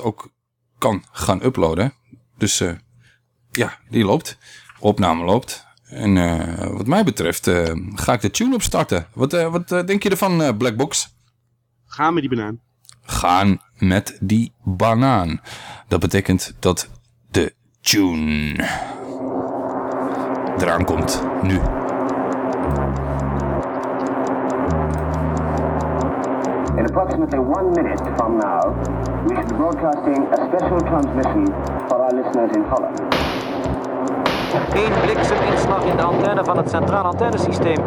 podcast ook kan gaan uploaden. Dus uh, ja, die loopt. Opname loopt. En uh, wat mij betreft uh, ga ik de tune opstarten. Wat, wat denk je ervan, Blackbox? Gaan met die banaan. Gaan met die banaan. Dat betekent dat de tune eraan komt. Nu. In approximately one minute from now, we should be broadcasting a special transmission for our listeners in Holland. Eén blikseminslag in de antenne van het centraal antennesysteem.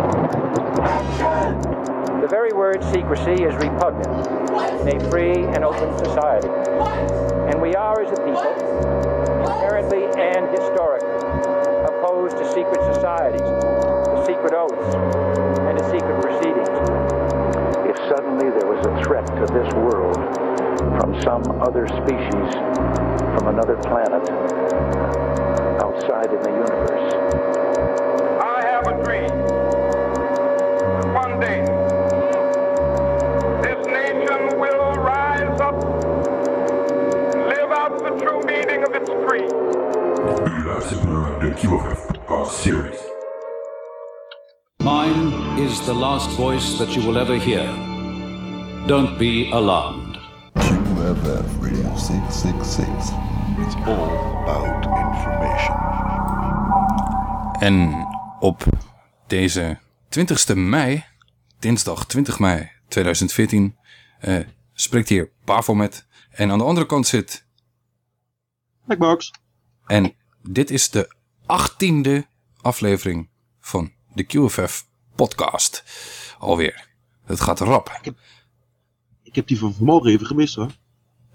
The very word secrecy is repugnant in a free and open society. And we are, as a people, inherently and historically opposed to secret societies, to secret oaths, and to secret proceedings If suddenly there was a threat to this world from some other species, from another planet, outside in the universe. I have a dream. One day, this nation will rise up live out the true meaning of its creed. Mine is the last voice that you will ever hear. Don't be alarmed. QFF Radio 666. It's all about information. En op deze 20 mei, dinsdag 20 mei 2014, uh, eh, spreekt hier Pavelmet. En aan de andere kant zit... Blackbox. En dit is de achttiende aflevering van de QFF podcast. Alweer. Het gaat rap. Ik heb die van vanmorgen even gemist hoor.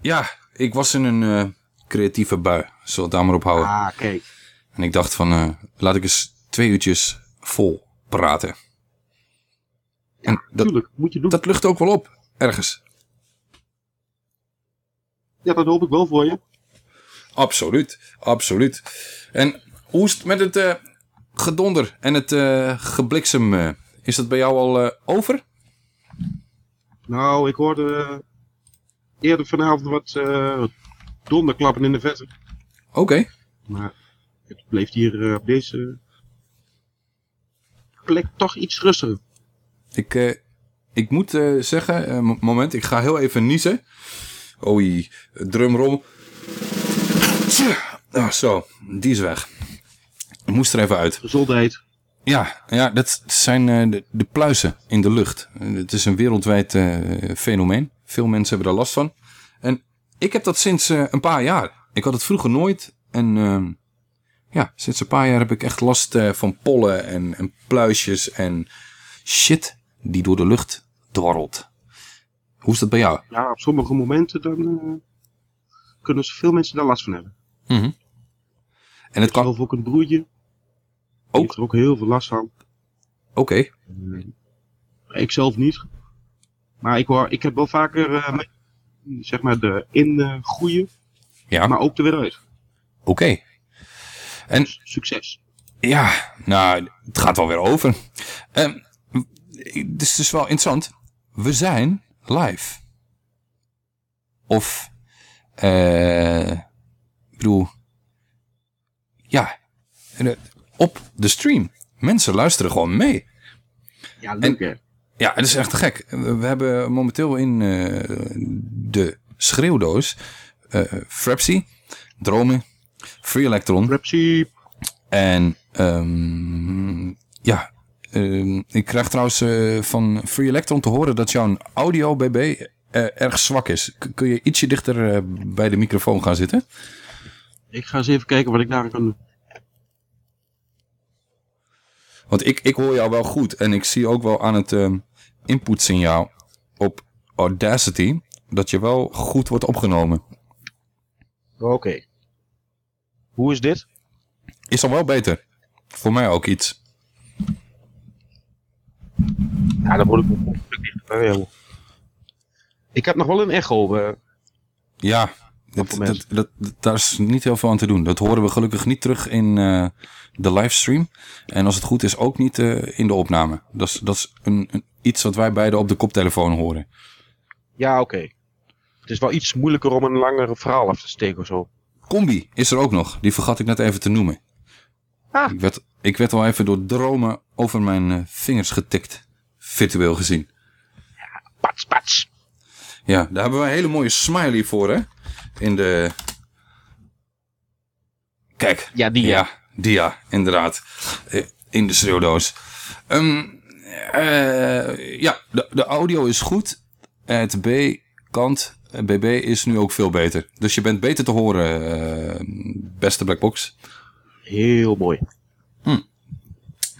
Ja, ik was in een uh, creatieve bui. Zullen we het daar maar op houden. Ah, kijk. En ik dacht van, uh, laat ik eens twee uurtjes vol praten. En dat, tuurlijk, moet je doen. Dat lucht ook wel op, ergens. Ja, dat hoop ik wel voor je. Absoluut, absoluut. En hoe is het met het uh, gedonder en het gebliksem? is dat bij jou al over? Nou, ik hoorde eh, eerder vanavond wat uh, donderklappen in de vetten. Oké. Maar het bleef hier uh, op deze plek toch iets rustiger. Ik, uh, ik moet zeggen, moment, ik ga heel even niezen. Oei, drumrol. Oh, zo, die is weg. Ik moest er even uit. Gezondheid. Ja, ja dat zijn uh, de, de, pluizen in de lucht. Het is een wereldwijd uh, fenomeen. Veel mensen hebben daar last van. En ik heb dat sinds uh, een paar jaar. Ik had het vroeger nooit. En ehm, ja, sinds een paar jaar heb ik echt last van pollen en, en pluisjes en shit die door de lucht dwarrelt. Hoe is dat bij jou? Ja, op sommige momenten dan kunnen veel mensen daar last van hebben. Mm -hmm. En het kan... ook een broertje ook? heeft er ook heel veel last van. Oké. Okay. ik zelf niet. Maar ik, hoor, ik heb wel vaker uh, zeg maar de in groeien, ja. maar ook er weer uit. Oké. Okay. En dus succes. Ja, nou, het gaat wel weer over. Um, het is dus wel interessant. We zijn live. Of, eh, ik bedoel, ja, op de stream. Mensen luisteren gewoon mee. Ja, leuk hè? Ja, het is echt te gek. We hebben momenteel in uh, de schreeuwdoos uh, Frapsy, Dromen, Free Electron. Frapsy. En um, ja, um, ik krijg trouwens uh, van Free Electron te horen dat jouw audio BB erg zwak is. K kun je ietsje dichter bij de microfoon gaan zitten? Ik ga eens even kijken wat ik daar kan doen. Want ik, ik hoor jou wel goed. En ik zie ook wel aan het uh, inputsignaal op Audacity... dat je wel goed wordt opgenomen. Oké. Hoe is dit? Is al wel beter. Voor mij ook iets. Ja, dan moet ik dichterbij Ik heb nog wel een echo. Uh, ja, dat, dat, dat, daar is niet heel veel aan te doen. Dat horen we gelukkig niet terug in uh, de livestream. En als het goed is ook niet uh, in de opname. Dat is, dat is een, een, iets wat wij beide op de koptelefoon horen. Ja, oké. Okay. Het is wel iets moeilijker om een langer verhaal af te steken of zo. Combi is er ook nog. Die vergat ik net even te noemen. Ah. Ik, werd, ik werd al even door dromen over mijn eh, vingers getikt. Virtueel gezien. Pats, pats. Ja, daar hebben we een hele mooie smiley voor, hè? In de... Kijk. Ja, die, Ja, die ja, inderdaad. Eh, In de schreeuwdoos. Ehm, eh, ja, de, de audio is goed. Het B-kant, BB, is nu ook veel beter. Dus je bent beter te horen, eh, beste Blackbox. Heel mooi.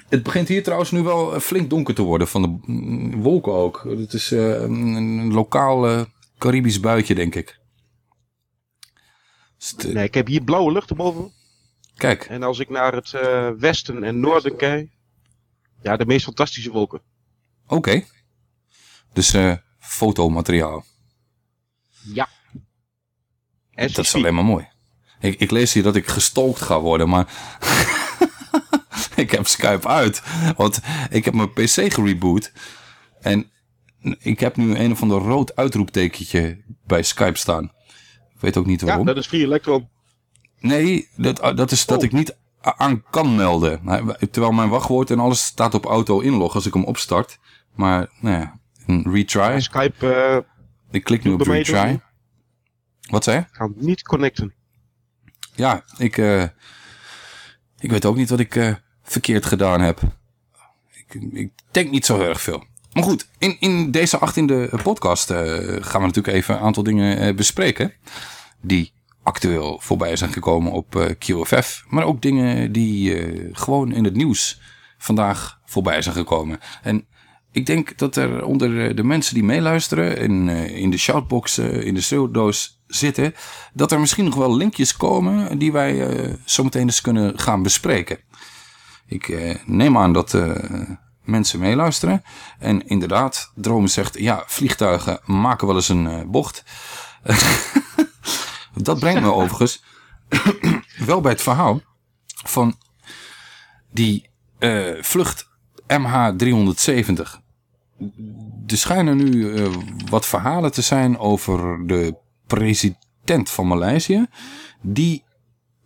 Het begint hier trouwens nu wel flink donker te worden van de mm, wolken ook. Het is een, lokaal Caribisch buitje, denk ik. Dus Nee, ik heb hier blauwe lucht erboven. Kijk, En als ik naar het eh, westen en noorden kijk, ja, de meest fantastische wolken. oké. Dus eh, fotomateriaal. Ja. En Dat is alleen maar mooi. Ik, ik lees hier dat ik gestalkt ga worden, maar ik heb Skype uit. Want ik heb mijn PC gereboot. En ik heb nu een of ander rood uitroeptekentje bij Skype staan. Ik weet ook niet Ja, waarom. dat is Free Electron. Nee, dat, ah, dat is dat Oh. ik niet aan kan melden. Terwijl mijn wachtwoord en alles staat op auto inlog als ik hem opstart. Maar, nou ja, een retry. Skype eh, Ik klik nu op retry. Wat zei je? kan niet connecten. Ja, ik, eh, ik weet ook niet wat ik eh, verkeerd gedaan heb. Ik, ik denk niet zo heel erg veel. Maar goed, in, in deze achttiende podcast gaan we natuurlijk even een aantal dingen bespreken. Die actueel voorbij zijn gekomen op eh, QFF. Maar ook dingen die eh, gewoon in het nieuws vandaag voorbij zijn gekomen. En ik denk dat er onder de mensen die meeluisteren en eh, in de shoutbox, eh, in de schreeuwdoos zitten, dat er misschien nog wel linkjes komen die wij eh, zometeen eens kunnen gaan bespreken. Ik eh, neem aan dat eh, mensen meeluisteren. En inderdaad, Dromen zegt, ja, vliegtuigen maken wel eens een eh, bocht. dat brengt me overigens wel bij het verhaal van die eh, vlucht MH370. Er schijnen nu eh, wat verhalen te zijn over de president van Maleisië. Die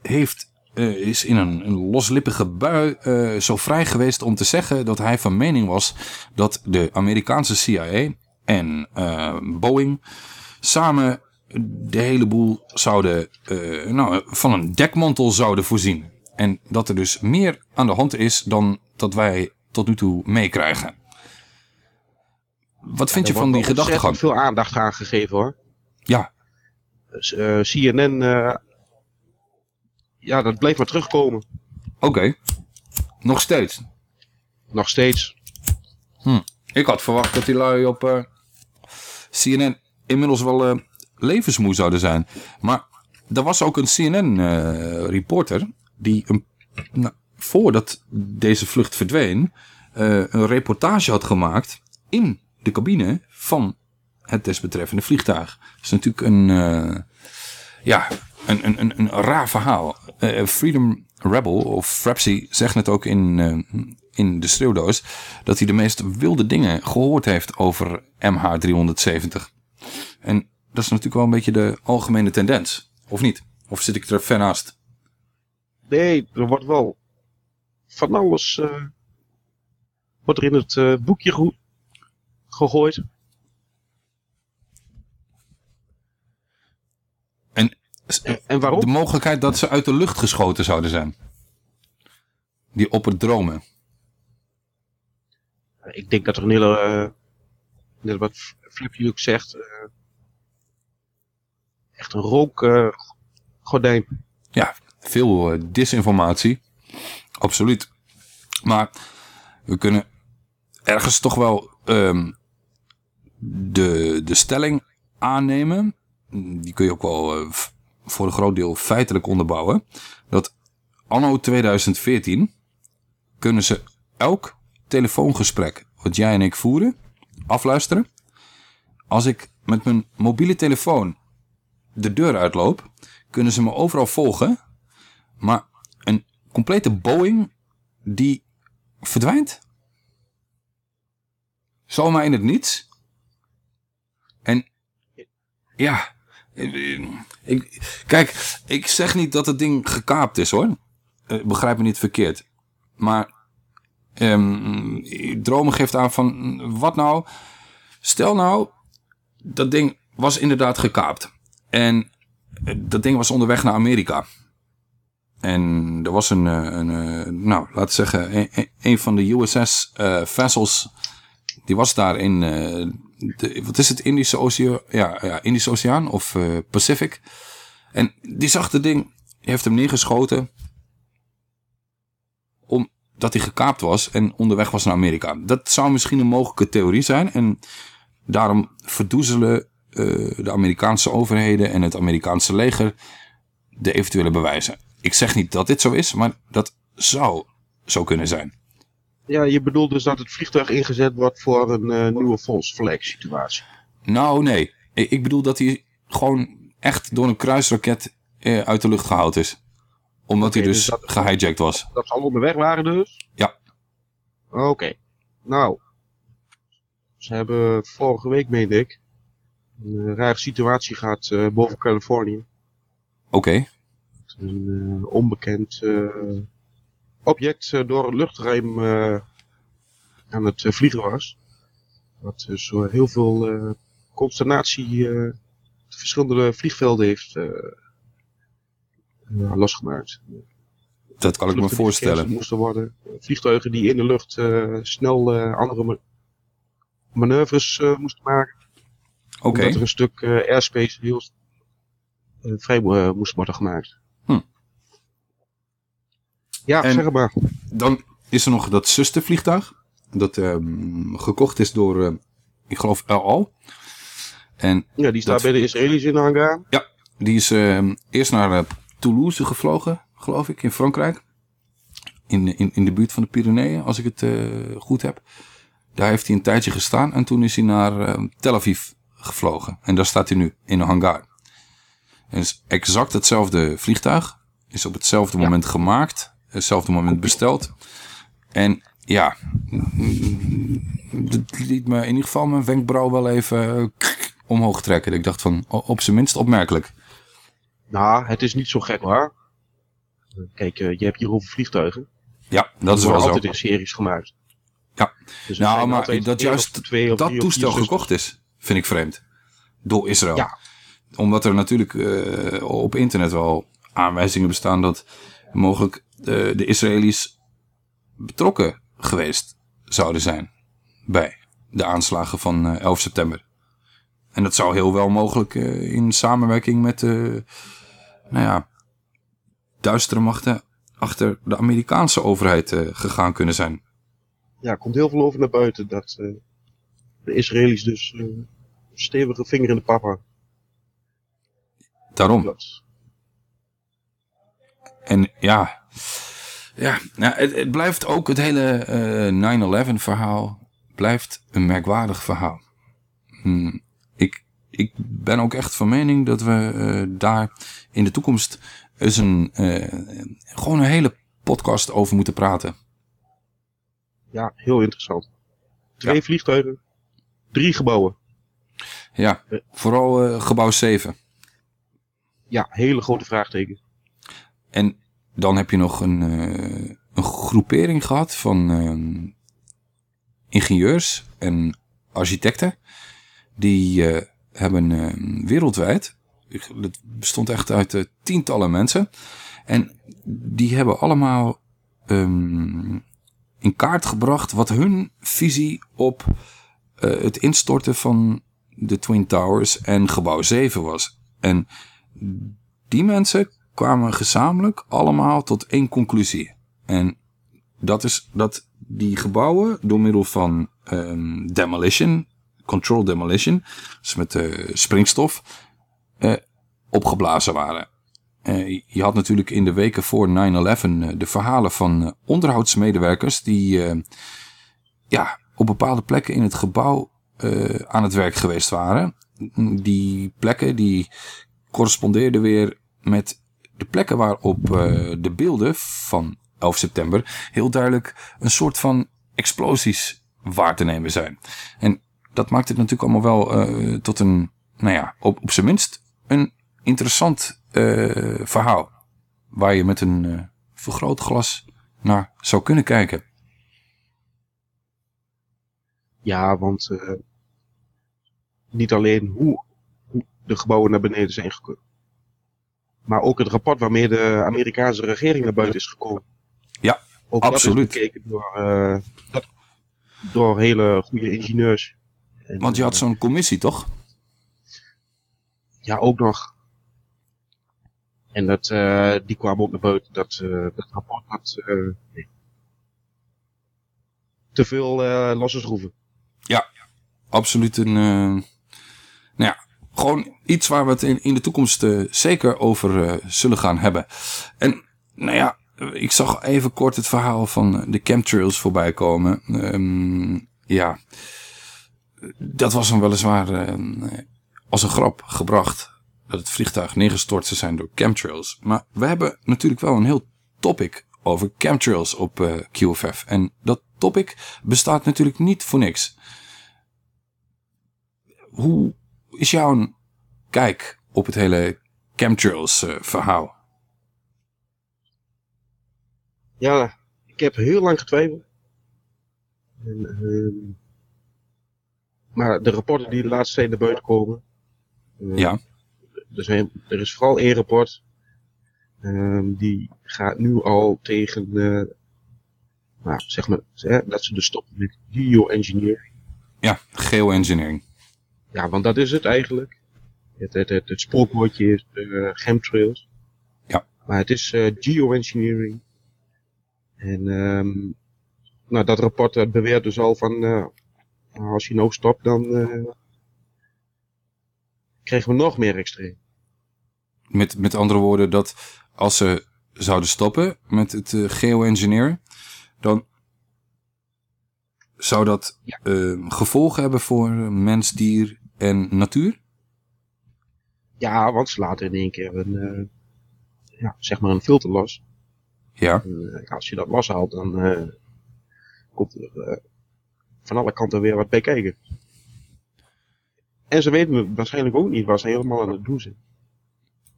heeft, eh, is in een, een loslippige bui zo vrij geweest om te zeggen dat hij van mening was dat de Amerikaanse CIA en Boeing samen de hele boel zouden, eh, nou, van een dekmantel zouden voorzien. En dat er dus meer aan de hand is dan dat wij tot nu toe meekrijgen. Wat vind je Er van wordt die gedachtegang? ontzettend veel aandacht aan gegeven hoor. Ja, Dus, eh, CNN, eh, ja, dat bleef maar terugkomen. oké. Nog steeds. Nog steeds. Ik had verwacht dat die lui op CNN inmiddels wel levensmoe zouden zijn. Maar er was ook een CNN-reporter die een, nou, voordat deze vlucht verdween... eh, een reportage had gemaakt in de cabine van het desbetreffende vliegtuig. Dat is natuurlijk een, eh, ja, een, een, een, een raar verhaal. Eh, Freedom Rebel, of Frapsy, zegt het ook in, eh, in de schreeuwdoos... dat hij de meest wilde dingen gehoord heeft over MH370. En dat is natuurlijk wel een beetje de algemene tendens. Of niet? Of zit ik er ver naast? Nee, er wordt wel van alles eh, wordt er in het eh, boekje ge- gegooid. En En waarom? de mogelijkheid dat ze uit de lucht geschoten zouden zijn. Die op het dromen. Ik denk dat er een hele, eh, net wat Flippy ook zegt, echt een rookgordijn. Ja, veel eh, disinformatie. Absoluut. Maar we kunnen ergens toch wel ehm, de, de stelling aannemen. Die kun je ook wel eh, voor een groot deel feitelijk onderbouwen. Dat anno 2014 kunnen ze elk telefoongesprek wat jij en ik voeren afluisteren. Als ik met mijn mobiele telefoon de deur uitloop, kunnen ze me overal volgen. Maar een complete Boeing die verdwijnt. Zomaar in het niets. En ja, ik, kijk, ik zeg niet dat het ding gekaapt is hoor. Eh, begrijp me niet verkeerd. Maar um, Dromen geeft aan van, wat nou? Stel nou, dat ding was inderdaad gekaapt. En eh, dat ding was onderweg naar Amerika. En er was een, eh, een, een nou, laten we zeggen, een, van de USS uh, vessels, die was daar in, de, wat is het, Indische Oceaan, ja, ja Indische Oceaan of Pacific. En die zag het ding, heeft hem neergeschoten, omdat hij gekaapt was en onderweg was naar Amerika. Dat zou misschien een mogelijke theorie zijn en daarom verdoezelen de Amerikaanse overheden en het Amerikaanse leger de eventuele bewijzen. Ik zeg niet dat dit zo is, maar dat zou zo kunnen zijn. Ja, je bedoelt dus dat het vliegtuig ingezet wordt voor een uh, nieuwe false flag situatie? Nou, nee. Ik bedoel dat hij gewoon echt door een kruisraket uh, uit de lucht gehaald is. Omdat okay, hij dus, dus gehijacked was. Dat ze al onderweg waren dus? Ja. Oké. Okay. Nou. Ze hebben vorige week, meende ik, een rare situatie gehad uh, boven Californië. Oké. Okay een uh, onbekend object door het luchtruim aan het vliegen was. Wat dus heel veel consternatie verschillende vliegvelden heeft losgemaakt. Dat kan ik me voorstellen. moesten worden. Vliegtuigen die in de lucht snel andere ma manoeuvres moesten maken. Oké. Okay. Omdat er een stuk airspace heel vrij moest worden gemaakt. Ja, zeg maar. Dan is er nog dat zustervliegtuig. Dat um, gekocht is door, ik geloof, El Al. En ja, die staat bij de Israëli's in de hangar. Ja, die is uh, eerst naar Toulouse gevlogen, geloof ik, in Frankrijk. In, in, in de buurt van de Pyreneeën, als ik het goed heb. Daar heeft hij een tijdje gestaan en toen is hij naar Tel Aviv gevlogen. En daar staat hij nu, in een hangar. En het is exact hetzelfde vliegtuig. Is op hetzelfde ja. moment gemaakt hetzelfde moment besteld. En ja, dat liet me in ieder geval mijn wenkbrauw wel even eh, omhoog trekken. Ik dacht van, op zijn minst opmerkelijk. Nou, het is niet zo gek hoor. Kijk, eh, je hebt hier over vliegtuigen. Ja, dat is wel zo. altijd in series gemaakt. Ja, dus nou, maar dat juist dat toestel gekocht is, vind ik vreemd. Door Israël. Ja. Omdat er natuurlijk uh, op internet wel aanwijzingen bestaan dat mogelijk de, de Israëli's betrokken geweest zouden zijn bij de aanslagen van 11 eh, september. En dat zou heel wel mogelijk in samenwerking met de nou ja, duistere machten achter de Amerikaanse overheid gegaan kunnen zijn. Ja, er komt heel veel over naar buiten dat de Israëli's dus een stevige vinger in de pap hebben. Daarom. En ja, ja nou, het, het, blijft ook het hele uh, 9-11 verhaal blijft een merkwaardig verhaal. Hmm, ik, ik ben ook echt van mening dat we uh, daar in de toekomst eens een, uh, gewoon een hele podcast over moeten praten. Ja, heel interessant. Twee ja. vliegtuigen, drie gebouwen. Ja, vooral gebouw 7. Ja, hele grote vraagteken. En dan heb je nog een, uh, een groepering gehad van uh, ingenieurs en architecten. Die hebben wereldwijd, het bestond echt uit tientallen mensen. En die hebben allemaal um, in kaart gebracht wat hun visie op het instorten van de Twin Towers en gebouw 7 was. En die mensen kwamen gezamenlijk allemaal tot één conclusie. En dat is dat die gebouwen door middel van um, demolition, control demolition, dus met uh, springstof, uh, opgeblazen waren. Je had natuurlijk in de weken voor 9-11 de verhalen van onderhoudsmedewerkers die ja, op bepaalde plekken in het gebouw aan het werk geweest waren. Die plekken die correspondeerden weer met de plekken waarop uh, de beelden van 11 september heel duidelijk een soort van explosies waar te nemen zijn. En dat maakt het natuurlijk allemaal wel uh, tot een nou ja, op, zijn minst een interessant eh, verhaal. Waar je met een vergrootglas naar zou kunnen kijken. Ja, want uh, niet alleen hoe, de gebouwen naar beneden zijn gekomen. Maar ook het rapport waarmee de Amerikaanse regering naar buiten is gekomen. Ja, ook absoluut. Dat is bekeken door, uh, dat, door hele goede ingenieurs. En, want je had zo'n commissie, toch? Ja, ook nog. En dat, uh, die kwam ook naar buiten. Dat, uh, dat rapport had nee. te veel losse schroeven. Ja, absoluut een... nou ja, gewoon iets waar we het in, de toekomst zeker over zullen gaan hebben. En nou ja, ik zag even kort het verhaal van de chemtrails voorbij komen. Um, ja, dat was hem weliswaar als een grap gebracht. Dat het vliegtuig neergestort zou zijn door chemtrails. Maar we hebben natuurlijk wel een heel topic over chemtrails op uh, QFF. En dat topic bestaat natuurlijk niet voor niks. Hoe is jouw kijk op het hele chemtrails uh, verhaal? Ja, ik heb heel lang getwijfeld. En, uh, maar de rapporten die de laatste tijd naar buiten komen. Uh, ja. Er, zijn, er is vooral één rapport. Um, die gaat nu al tegen. Uh, nou, zeg maar. Hè, dat ze dus stoppen met geoengineering. Ja, geoengineering. Ja, want dat is het eigenlijk. Het, het, het, het spookwoordje is chemtrails. Ja. Maar het is geoengineering. En um, nou, dat rapport dat beweert dus al van, uh, als je nou stopt, dan uh, krijgen we nog meer extreem. Met, met andere woorden, dat als ze zouden stoppen met het uh, geoengineeren, dan zou dat ja. gevolgen hebben voor mens, dier en natuur? Ja, want ze laten in één keer een, ja, zeg maar een filter los. Ja. En, als je dat loshaalt, dan uh, komt er uh, van alle kanten weer wat bij kijken. En ze weten waarschijnlijk ook niet wat ze helemaal aan het doen zijn.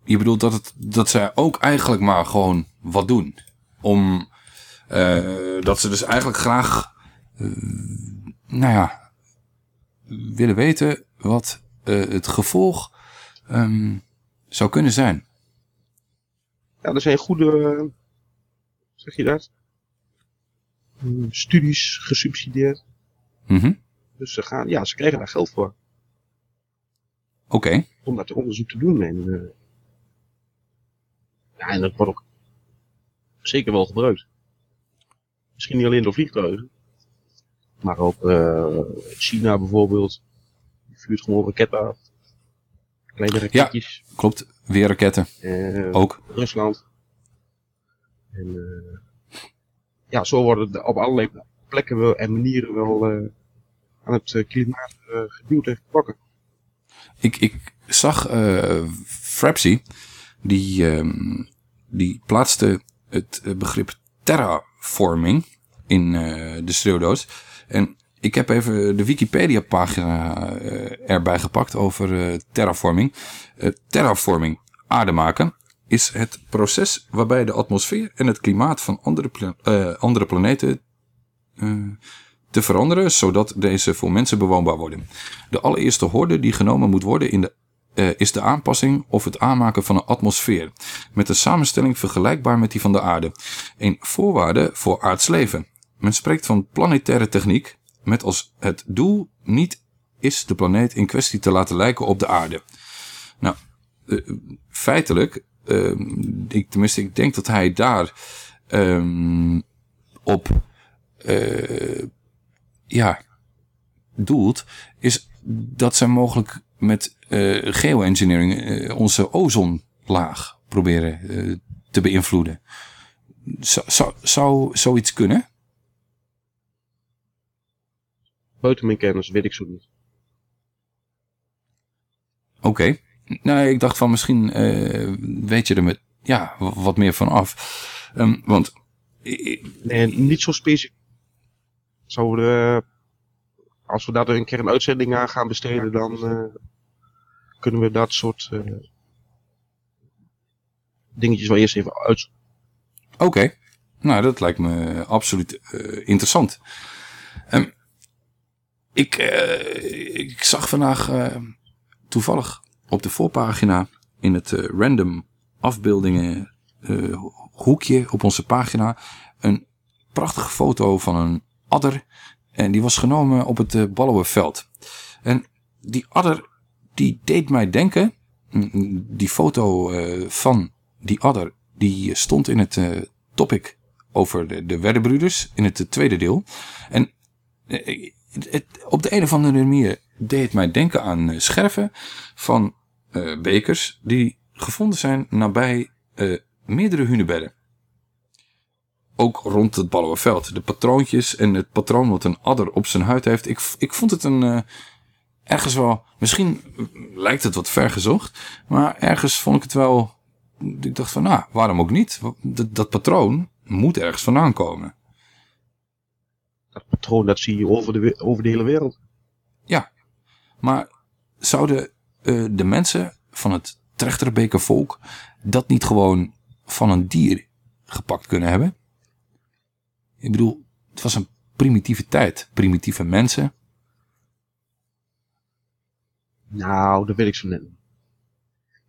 Je bedoelt dat, het, dat zij ook eigenlijk maar gewoon wat doen? Om, uh, dat ze dus eigenlijk graag, nou ja, willen weten wat het gevolg um, zou kunnen zijn. Ja, er zijn goede zeg je dat? Studies gesubsidieerd. Mm -hmm. Dus ze gaan, ja, ze krijgen daar geld voor. Oké. Okay. Om dat onderzoek te doen. En, ja, en dat wordt ook zeker wel gebruikt. Misschien niet alleen door vliegtuigen. Maar ook uh, China bijvoorbeeld. Die vuurt gewoon raketten af. Kleine raketjes. Ja, klopt. Weer raketten. Uh, ook. Rusland. En uh, ja, zo worden op allerlei plekken en manieren wel aan het klimaat geduwd en getrokken. Ik, ik zag Frapsy, die, um, die plaatste het begrip terraforming in de schreeuwdoos. En ik heb even de Wikipedia-pagina erbij gepakt over terraforming. terraforming, aarde maken is het proces waarbij de atmosfeer en het klimaat van andere, andere planeten te veranderen, zodat deze voor mensen bewoonbaar worden. De allereerste horde die genomen moet worden in de, uh, is de aanpassing of het aanmaken van een atmosfeer, met een samenstelling vergelijkbaar met die van de aarde. Een voorwaarde voor aards leven. Men spreekt van planetaire techniek, met als het doel niet is de planeet in kwestie te laten lijken op de aarde. Nou, feitelijk uh, ik, tenminste, ik denk dat hij daar um, op ja, doelt, is dat zij mogelijk met uh, geoengineering uh, onze ozonlaag proberen uh, te beïnvloeden. Zou, zou, zou zoiets kunnen? Buiten mijn kennis weet ik zo niet. Oké. Okay. Nou, ik dacht van misschien weet je er met, ja, wat meer van af. Um, want... Nee, niet zo specifiek. Zo de, als we daar een keer een uitzending aan gaan besteden, dan uh, kunnen we dat soort eh, dingetjes wel eerst even uit. Oké, nou dat lijkt me absoluut eh, interessant. Ehm, ik, eh, ik zag vandaag eh, toevallig op de voorpagina in het eh, random afbeeldingen eh, hoekje op onze pagina een prachtige foto van een adder. En die was genomen op het uh, Ballenveld. En die adder die deed mij denken, mm, die foto eh, van die adder die stond in het eh, topic over de, de in het eh, tweede deel. En eh, het, op de een of andere manier deed het mij denken aan eh, scherven van eh, bekers die gevonden zijn nabij eh, meerdere hunebedden. Ook rond het Ballenveld. De patroontjes en het patroon wat een adder op zijn huid heeft. Ik, ik vond het een eh, ergens wel... Misschien lijkt het wat ver gezocht. Maar ergens vond ik het wel... Ik dacht van, nou, waarom ook niet? Dat, dat patroon moet ergens vandaan komen. Dat patroon dat zie je over de, over de hele wereld. Ja, maar zouden eh, de mensen van het Trechterbeker volk dat niet gewoon van een dier gepakt kunnen hebben? Ik bedoel, het was een primitieve tijd. Primitieve mensen. Nou, dat weet ik zo net. niet.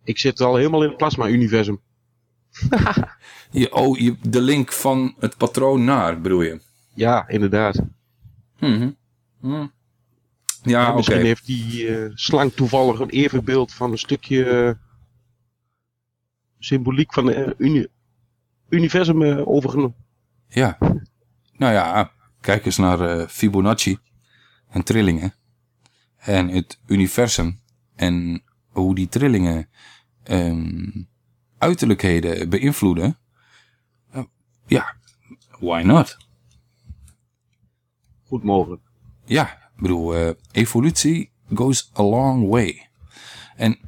Ik zit al helemaal in het plasma-universum. Je, oh, je, de link van het patroon naar, bedoel je? Ja, inderdaad. Mhm. Hm. Ja, Ja, oké. misschien heeft die eh, slang toevallig een evenbeeld van een stukje eh, symboliek van het uni universum eh, overgenomen. Ja. Nou ja, kijk eens naar eh, Fibonacci en trillingen. En het universum. En hoe die trillingen ehm, uiterlijkheden beïnvloeden. Eh, ja, why not? Goed mogelijk. Ja, ik bedoel, eh, evolutie goes a long way. En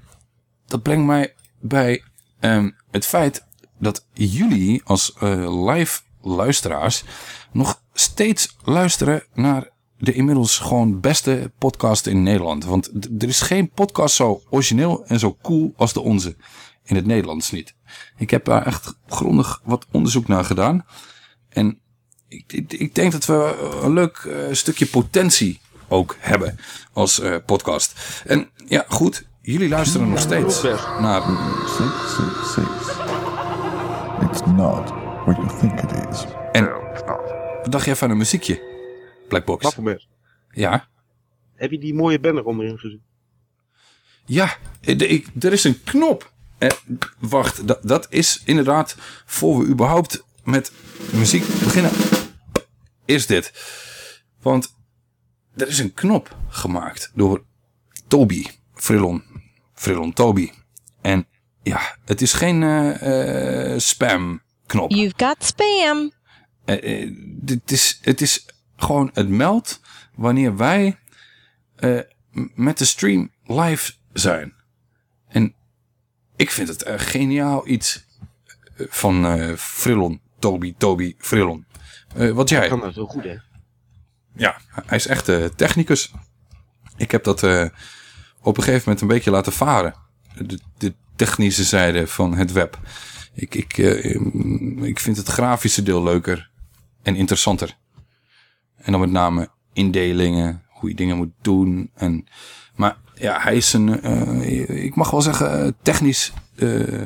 dat brengt mij bij ehm, het feit dat jullie als live luisteraars nog steeds luisteren naar de inmiddels gewoon beste podcast in Nederland. Want er is geen podcast zo origineel en zo cool als de onze. In het Nederlands niet. Ik heb daar echt grondig wat onderzoek naar gedaan. En ik, ik, ik denk dat we een leuk eh, stukje potentie ook hebben als eh, podcast. En ja, goed, jullie luisteren nog steeds naar... 666. It's not what you think it is. En wat dacht jij van een muziekje? Blackbox. Waffelbest. Ja. Heb je die mooie banner onderin gezien? Ja, de- ik, er is een knop. Eh, wacht, dat, dat is inderdaad voor we überhaupt met muziek beginnen. Is dit. Want er is een knop gemaakt door Toby Frillon. Frillon Toby. En ja, het is geen eh, eh, spam knop. You've got spam. Eh, eh, dit is, het is gewoon, het meldt wanneer wij eh, met de stream live zijn. En ik vind het een geniaal iets van eh Frillon, Toby, Toby, Frillon. Eh, wat jij? Kan dat zo goed, hè? Ja, hij is echt technicus. Ik heb dat eh, op een gegeven moment een beetje laten varen. De, de technische zijde van het web. Ik, ik, eh, ik vind het grafische deel leuker en interessanter. En dan met name indelingen, hoe je dingen moet doen. En, maar ja, hij is een, eh, ik mag wel zeggen, eh, technisch eh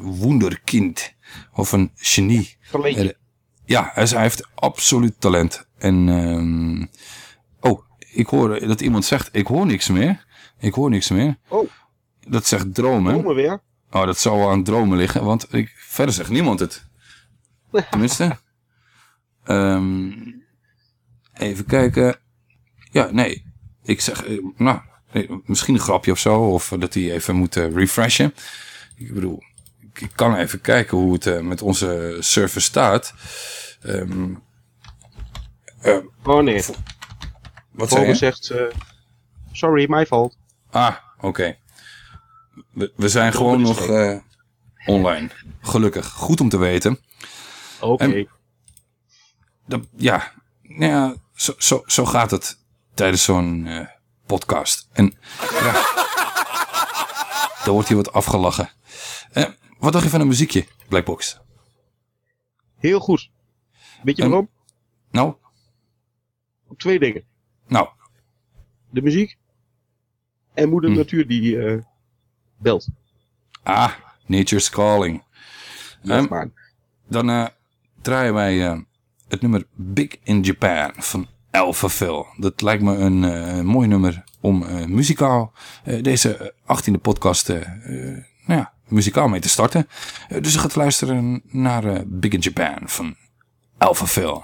wonderkind. Of een genie. Ja, hij heeft absoluut talent. En, ehm, oh, ik hoor dat iemand zegt, ik hoor niks meer. Ik hoor niks meer. Oh. Dat zegt dromen. Dromen weer? Oh, dat zou wel aan dromen liggen, want ik, verder zegt niemand het. Tenminste. Ehm, even kijken. Ja, nee. Ik zeg, eh, nou, eh, misschien een grapje of zo. Of dat hij even moet eh, refreshen. Ik bedoel, ik, kan even kijken hoe het met onze server staat. Ehm, eh, Oh nee. wat je? zegt, sorry, my fault. Ah, oké. We, we zijn gewoon nog eh, online. Gelukkig. Goed om te weten. Oké. Ja, nou ja zo, zo, zo gaat het tijdens zo'n eh, podcast. En ja, daar wordt hier wat afgelachen. Eh, wat dacht je van een muziekje, Blackbox? Heel goed. Weet je En- waarom? Nou, Op twee dingen. nou, De muziek en moeder Hm. natuur die eh, belt. ah, Nature's Calling. Ehm, Dan eh, draaien wij eh, het nummer Big in Japan van Alphaville. Dat lijkt me een eh, mooi nummer om muzikaal deze eh, 18e podcast nou ja, muzikaal mee te starten. Dus je gaat luisteren naar Big in Japan van Alphaville.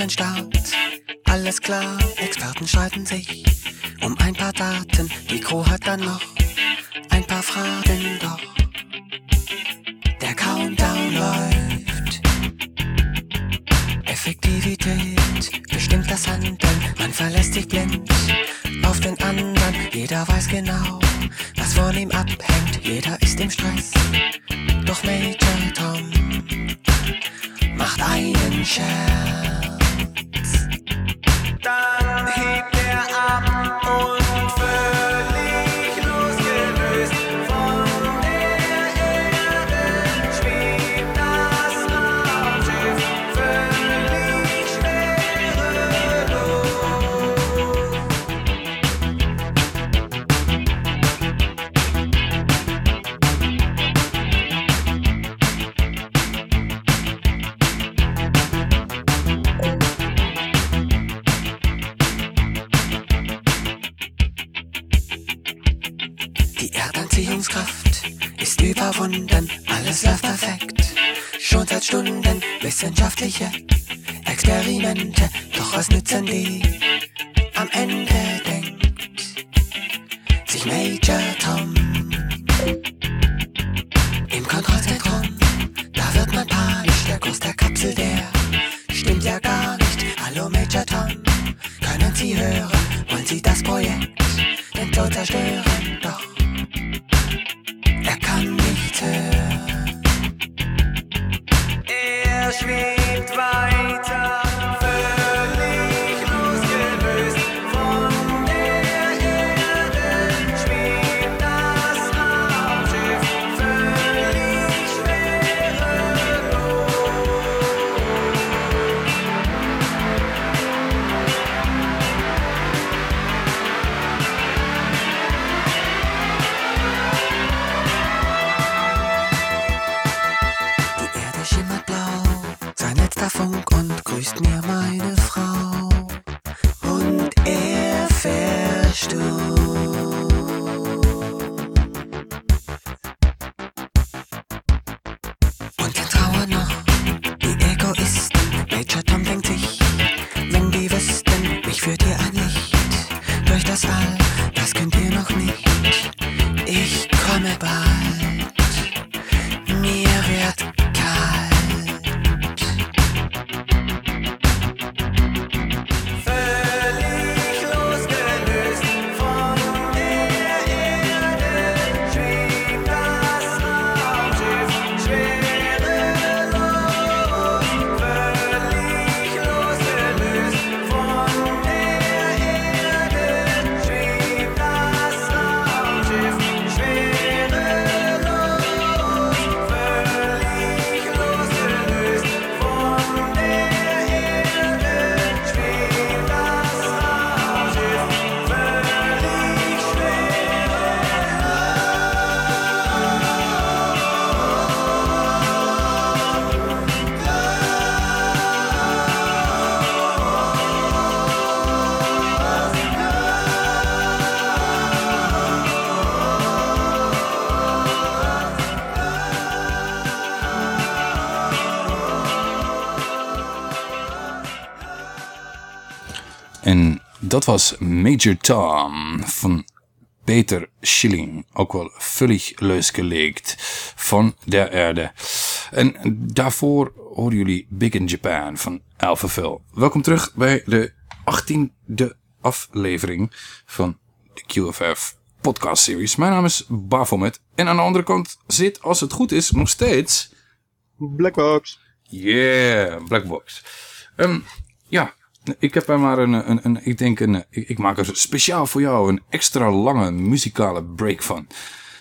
Den Start. Alles klar, Experten streiten sich Und trauern noch, die Egoisten. Major Tom denkt sich, wenn die wüssten, mich führt hier ein Licht durch das All, das könnt ihr noch nicht. Dat was Major Tom van Peter Schilling, ook wel völlig losgelegt van der Erde. En daarvoor horen jullie Big in Japan van Alphaville. Welkom terug bij de 18e aflevering van de QFF podcast series. Mijn naam is Bafomet en aan de andere kant zit, als het goed is, nog steeds... Blackbox. Yeah, Blackbox. Ehm, ja, ik heb er maar een, een, een ik denk een, ik, ik maak er speciaal voor jou een extra lange muzikale break van.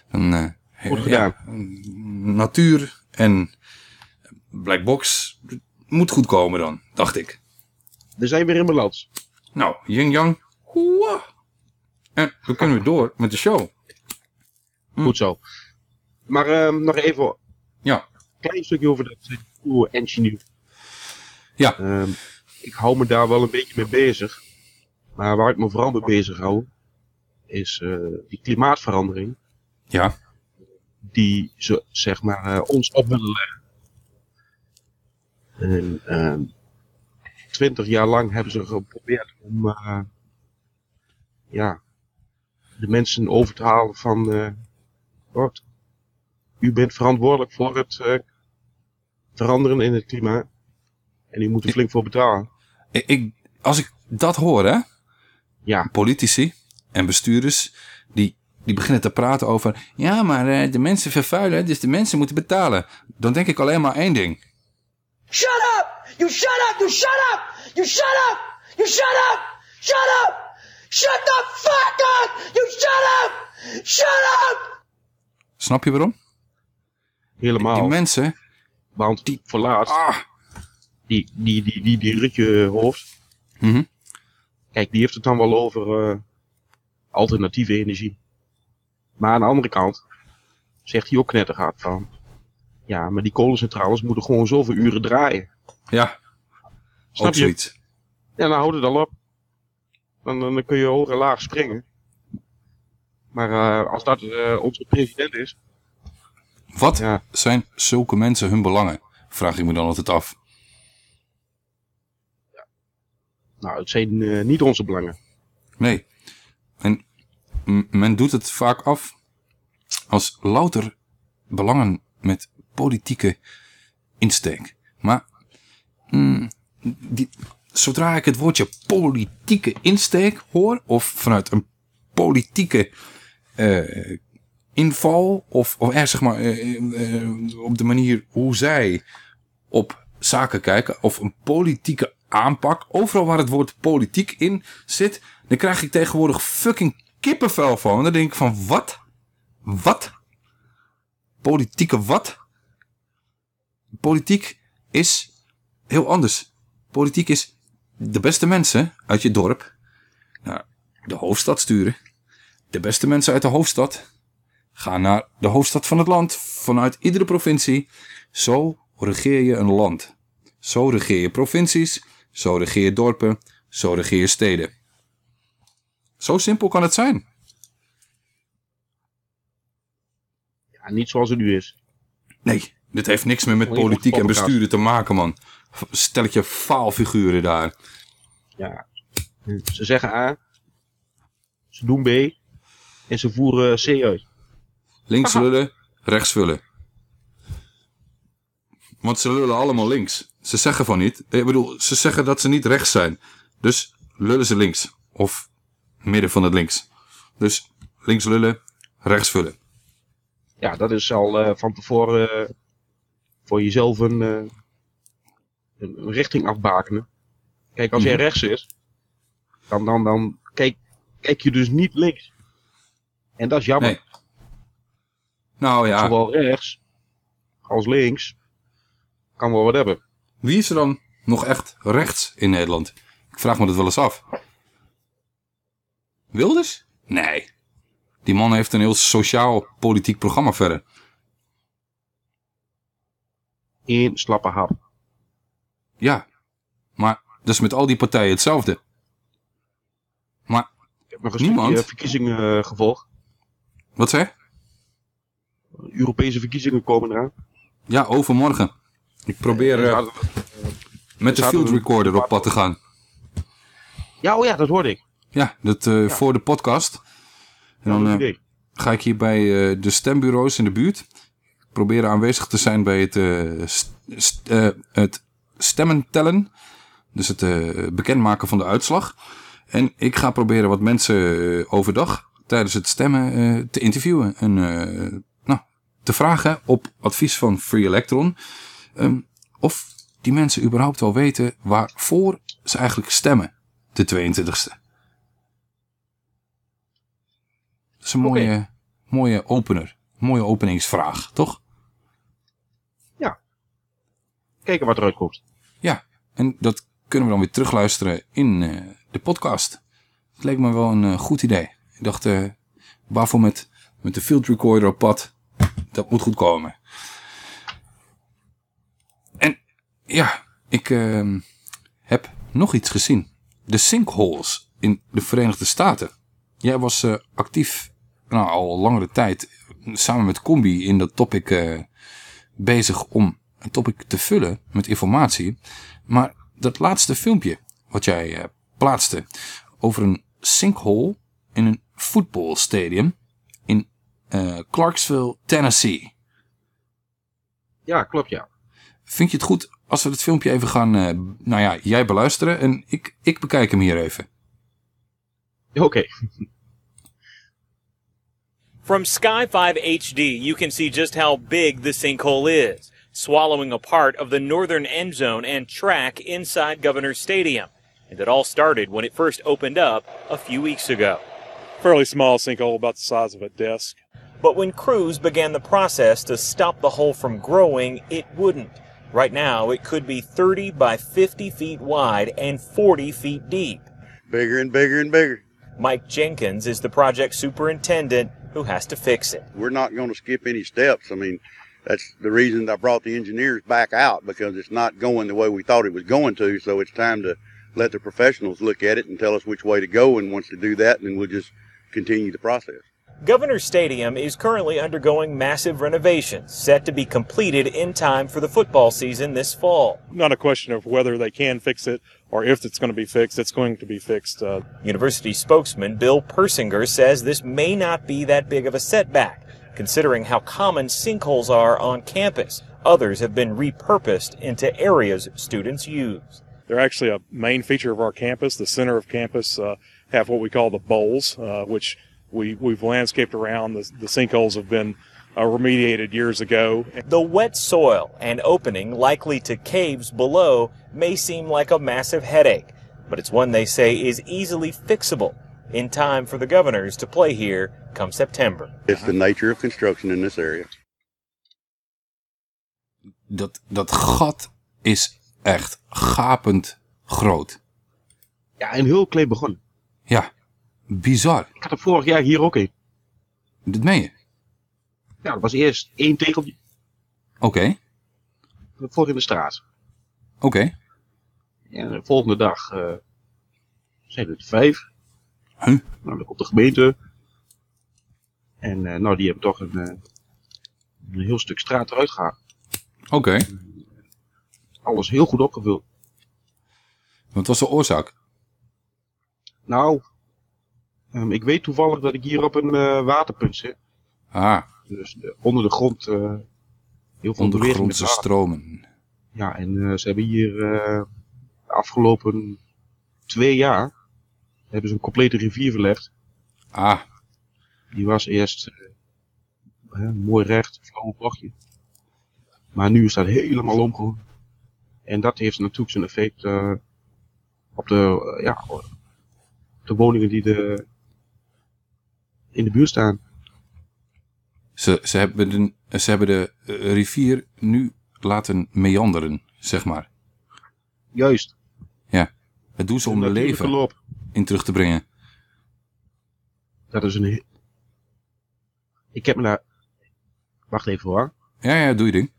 Een, eh, Goed ja, natuur en Blackbox moet goed komen dan, dacht ik. Er zijn weer in balans. Nou, yin yang. Hoera. En dan kunnen we door met de show. Goed zo. Maar ehm, nog even Ja, een klein stukje over dat uh, nieuwe engineer. ja, Ehm, ik hou me daar wel een beetje mee bezig. Maar waar ik me vooral mee bezig hou, is eh, die klimaatverandering. ja, Die ze, zeg maar, eh, ons op willen leggen. En eh, twintig jaar lang hebben ze geprobeerd om eh, ja, de mensen over te halen van u bent verantwoordelijk voor het veranderen in het klimaat. En u moet er flink voor betalen. Ik, ik- als ik dat hoor, hè, Ja, politici en bestuurders, die, die beginnen te praten over, ja, maar eh, de mensen vervuilen, dus de mensen moeten betalen. Dan denk ik alleen maar één ding. Shut up! You shut up! You shut up! You shut up! You shut up! Shut up! Shut the fuck up! You shut up! Shut up! Snap je waarom? helemaal. Die mensen, Want die- voor laatst, ah, die, die, die, die, die Rutje Hoofd, mhm. kijk, die heeft het dan wel over eh, alternatieve energie. Maar aan de andere kant zegt hij ook knetterhard van, ja, maar die kolencentrales moeten gewoon zoveel uren draaien. ja, Snap ook je? zoiets. Ja, dan houd het al op. Dan, dan kun je hoog en laag springen. Maar eh, als dat eh, onze president is, Wat Ja. zijn zulke mensen hun belangen? Vraag ik me dan altijd af. Nou, het zijn eh, niet onze belangen. Nee. En men doet het vaak af als louter belangen met politieke insteek. Maar mm, die, zodra ik het woordje politieke insteek hoor, of vanuit een politieke eh, inval, of, of er, zeg maar, eh, op de manier hoe zij op zaken kijken, of een politieke aanpak, overal waar het woord politiek in zit, dan krijg ik tegenwoordig fucking kippenvel van. Dan denk ik van, wat? Wat? Politieke wat? Politiek is heel anders. Politiek is de beste mensen uit je dorp naar de hoofdstad sturen. De beste mensen uit de hoofdstad gaan naar de hoofdstad van het land, vanuit iedere provincie. Zo regeer je een land. Zo regeer je provincies, zo regeer je dorpen, zo regeer je steden. Zo simpel kan het zijn. Ja, niet zoals het nu is. Nee, dit heeft niks meer met je politiek en besturen te maken, man. Stelletje faalfiguren daar. Ja. Ze zeggen A, ze doen B en ze voeren C uit. Links lullen, rechts vullen. Want ze lullen allemaal links. Ze zeggen van niet. Ik bedoel, ze zeggen dat ze niet rechts zijn. Dus lullen ze links. Of midden van het links. Dus links lullen, rechts vullen. Ja, dat is al eh, van tevoren eh, voor jezelf een, eh, een, een richting afbakenen. Kijk, als jij Mhm. rechts is, dan, dan, dan kijk, kijk je dus niet links. En dat is jammer. Nee. Nou ja, Zowel rechts als links kan wel wat hebben. Wie is er dan nog echt rechts in Nederland? Ik vraag me dat wel eens af. Wilders? Nee. Die man heeft een heel sociaal-politiek programma verder. Eén slappe hap. Ja, maar dat is met al die partijen hetzelfde. Maar, Ik heb nog een Niemand? verkiezingen eh, gevolgd. wat zei? Europese verkiezingen komen eraan. Ja, overmorgen. Ik probeer eh, met de field recorder op pad te gaan. Ja, oh ja, dat hoorde ik. Ja, dat eh, voor de podcast. En dan eh, ga ik hier bij eh, de stembureaus in de buurt proberen aanwezig te zijn bij het, eh, st- st- eh, het stemmen tellen. Dus het eh, bekendmaken van de uitslag. En ik ga proberen wat mensen eh, overdag tijdens het stemmen eh, te interviewen. En eh, nou, te vragen op advies van Free Electron. Ehm, of die mensen überhaupt wel weten waarvoor ze eigenlijk stemmen. De 22e. Dat is een mooie, mooie opener. Mooie openingsvraag, toch? Kijken wat eruit komt. Ja, en dat kunnen we dan weer terugluisteren in eh, de podcast. Het leek me wel een eh, goed idee. Ik dacht, waarvoor met, met de field recorder op pad? Dat moet goed komen. En ja, ik ehm, heb nog iets gezien. De sinkholes in de Verenigde Staten. Jij was eh, actief nou, al langere tijd samen met Combi in dat topic eh, bezig om een topic te vullen met informatie. Maar dat laatste filmpje wat jij eh, plaatste over een sinkhole in een voetbalstadium in Clarksville, Tennessee. Ja, klopt ja. Vind je het goed als we het filmpje even gaan, eh, nou ja, jij beluisteren en ik, ik bekijk hem hier even. Oké. From Sky 5 HD, you can see just how big the sinkhole is, swallowing a part of the northern end zone and track inside Governor's Stadium. And it all started when it first opened up a few weeks ago. Fairly small sinkhole, about the size of a desk. But when crews began the process to stop the hole from growing, it wouldn't. Right now, it could be 30 by 50 feet wide and 40 feet deep. Bigger and bigger and bigger. Mike Jenkins is the project superintendent who has to fix it. We're not going to skip any steps. I mean, that's the reason I brought the engineers back out because it's not going the way we thought it was going to. So it's time to let the professionals look at it and tell us which way to go. And once they do that, then we'll just continue the process. Governor Stadium is currently undergoing massive renovations, set to be completed in time for the football season this fall. Not a question of whether they can fix it or if it's going to be fixed. It's going to be fixed. Uh, University spokesman Bill Persinger says this may not be that big of a setback, considering how common sinkholes are on campus. Others have been repurposed into areas students use. they're actually a main feature of our campus. The center of campus uh, have what we call the bowls, uh, which we, we've landscaped around. The, the sinkholes have been uh, remediated years ago. The wet soil and opening likely to caves below may seem like a massive headache, but it's one they say is easily fixable in time for the governors to play here come September. It's the nature of construction in this area. Dat, dat gat is echt gapend groot. Ja, en heel klein begonnen. Ja, bizar. Ik had er vorig jaar hier ook een. Dat meen je? Ja, dat was eerst één tegeltje Oké, voor in de straat. oké. En de volgende dag eh, zijn het vijf. Huh? Nou, dan komt de gemeente. En eh, nou, die hebben toch een, eh, een heel stuk straat eruit gehaald. Oké. Alles heel goed opgevuld. Wat was de oorzaak? Nou, ehm, ik weet toevallig dat ik hier op een eh, waterpunt zit. Ah, Dus de- onder de grond eh, heel veel ondergrondse stromen. Ja, en eh, ze hebben hier eh, de afgelopen twee jaar hebben ze een complete rivier verlegd. Ah, Die was eerst eh, mooi recht, flauw bochtje. Maar nu is dat helemaal omgegaan. En dat heeft natuurlijk zijn effect eh, op de, eh, ja, op de woningen die de, in de buurt staan. ze, ze, hebben de, ze hebben de eh, rivier nu laten meanderen, zeg maar. Juist. Ja, het doen ze om natuurlijke leven loop. in terug te brengen. Dat is een... Ik heb me daar... Wacht even hoor. Ja, ja, doe je ding.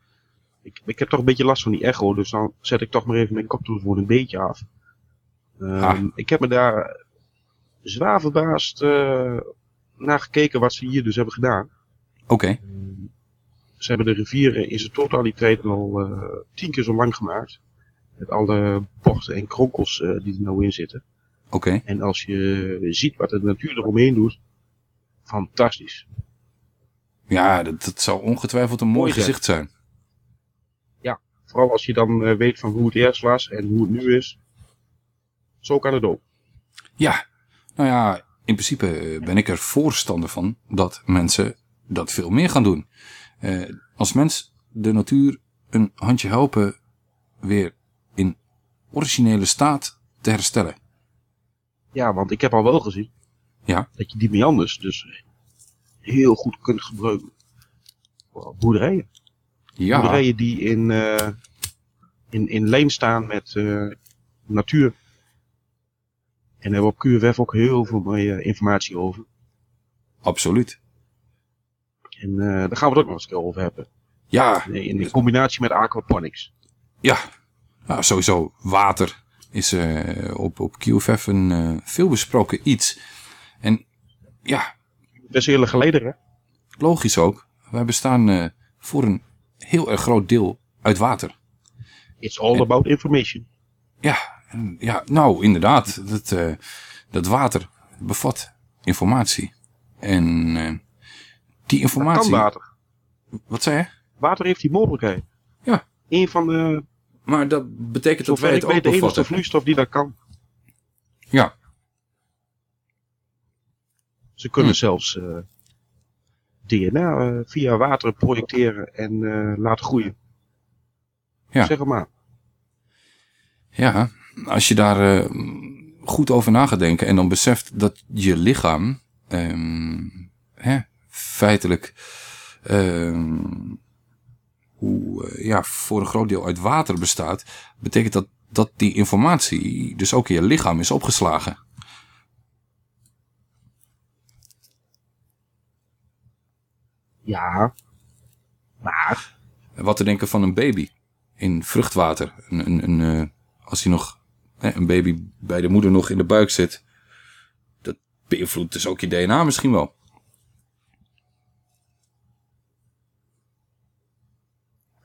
Ik, ik heb toch een beetje last van die echo, dus dan zet ik toch maar even mijn koptelefoon een beetje af. Ah. Ik heb me daar zwaar verbaasd eh, naar gekeken wat ze hier dus hebben gedaan. Oké, Ze hebben de rivieren in zijn totaliteit al eh, tien keer zo lang gemaakt. Met alle bochten en kronkels eh, die er nou in zitten. oké. En als je ziet wat de natuur eromheen doet, fantastisch. Ja, dat, dat zou ongetwijfeld een mooi gezicht zijn. Ja, vooral als je dan eh, weet van hoe het eerst was en hoe het nu is. Zo kan het ook. Ja, nou ja, in principe eh, ben ik er voorstander van dat mensen dat veel meer gaan doen. Eh, als mens de natuur een handje helpen weer in originele staat te herstellen. Ja, want ik heb al wel gezien Ja, dat je die meanders dus heel goed kunt gebruiken voor boerderijen. ja, Boerderijen die in, eh, in, in lijn staan met natuur. En daar hebben we op QFF ook heel veel mooie informatie over. absoluut. En eh, daar gaan we het ook nog eens over hebben. Ja, in, in combinatie met aquaponics. ja. Nou, sowieso water is eh, op, op QFF een eh, veelbesproken iets. En ja, Best hele geleider, hè? logisch ook. Wij bestaan voor een heel erg groot deel uit water. It's all about information. Ja, en ja nou inderdaad. Dat, eh, dat water bevat informatie. En eh, die informatie... kan water. Wat zei je? Water heeft die mogelijkheid. Ja. Een van de... Maar dat betekent dat wij het ook de enige vloeistof die dat kan. Ja. Ze kunnen Hm. zelfs eh, DNA via water projecteren en laten groeien. Ja. Zeg maar. Ja, als je daar eh, goed over na gaat denken en dan beseft dat je lichaam ehm, hè, feitelijk ehm, hoe, eh, ja, voor een groot deel uit water bestaat, betekent dat dat die informatie dus ook in je lichaam is opgeslagen. Ja. Maar. Wat te denken van een baby in vruchtwater. Een, een, een, eh, als hij nog, hè, een baby bij de moeder nog in de buik zit. Dat beïnvloedt dus ook je DNA misschien wel.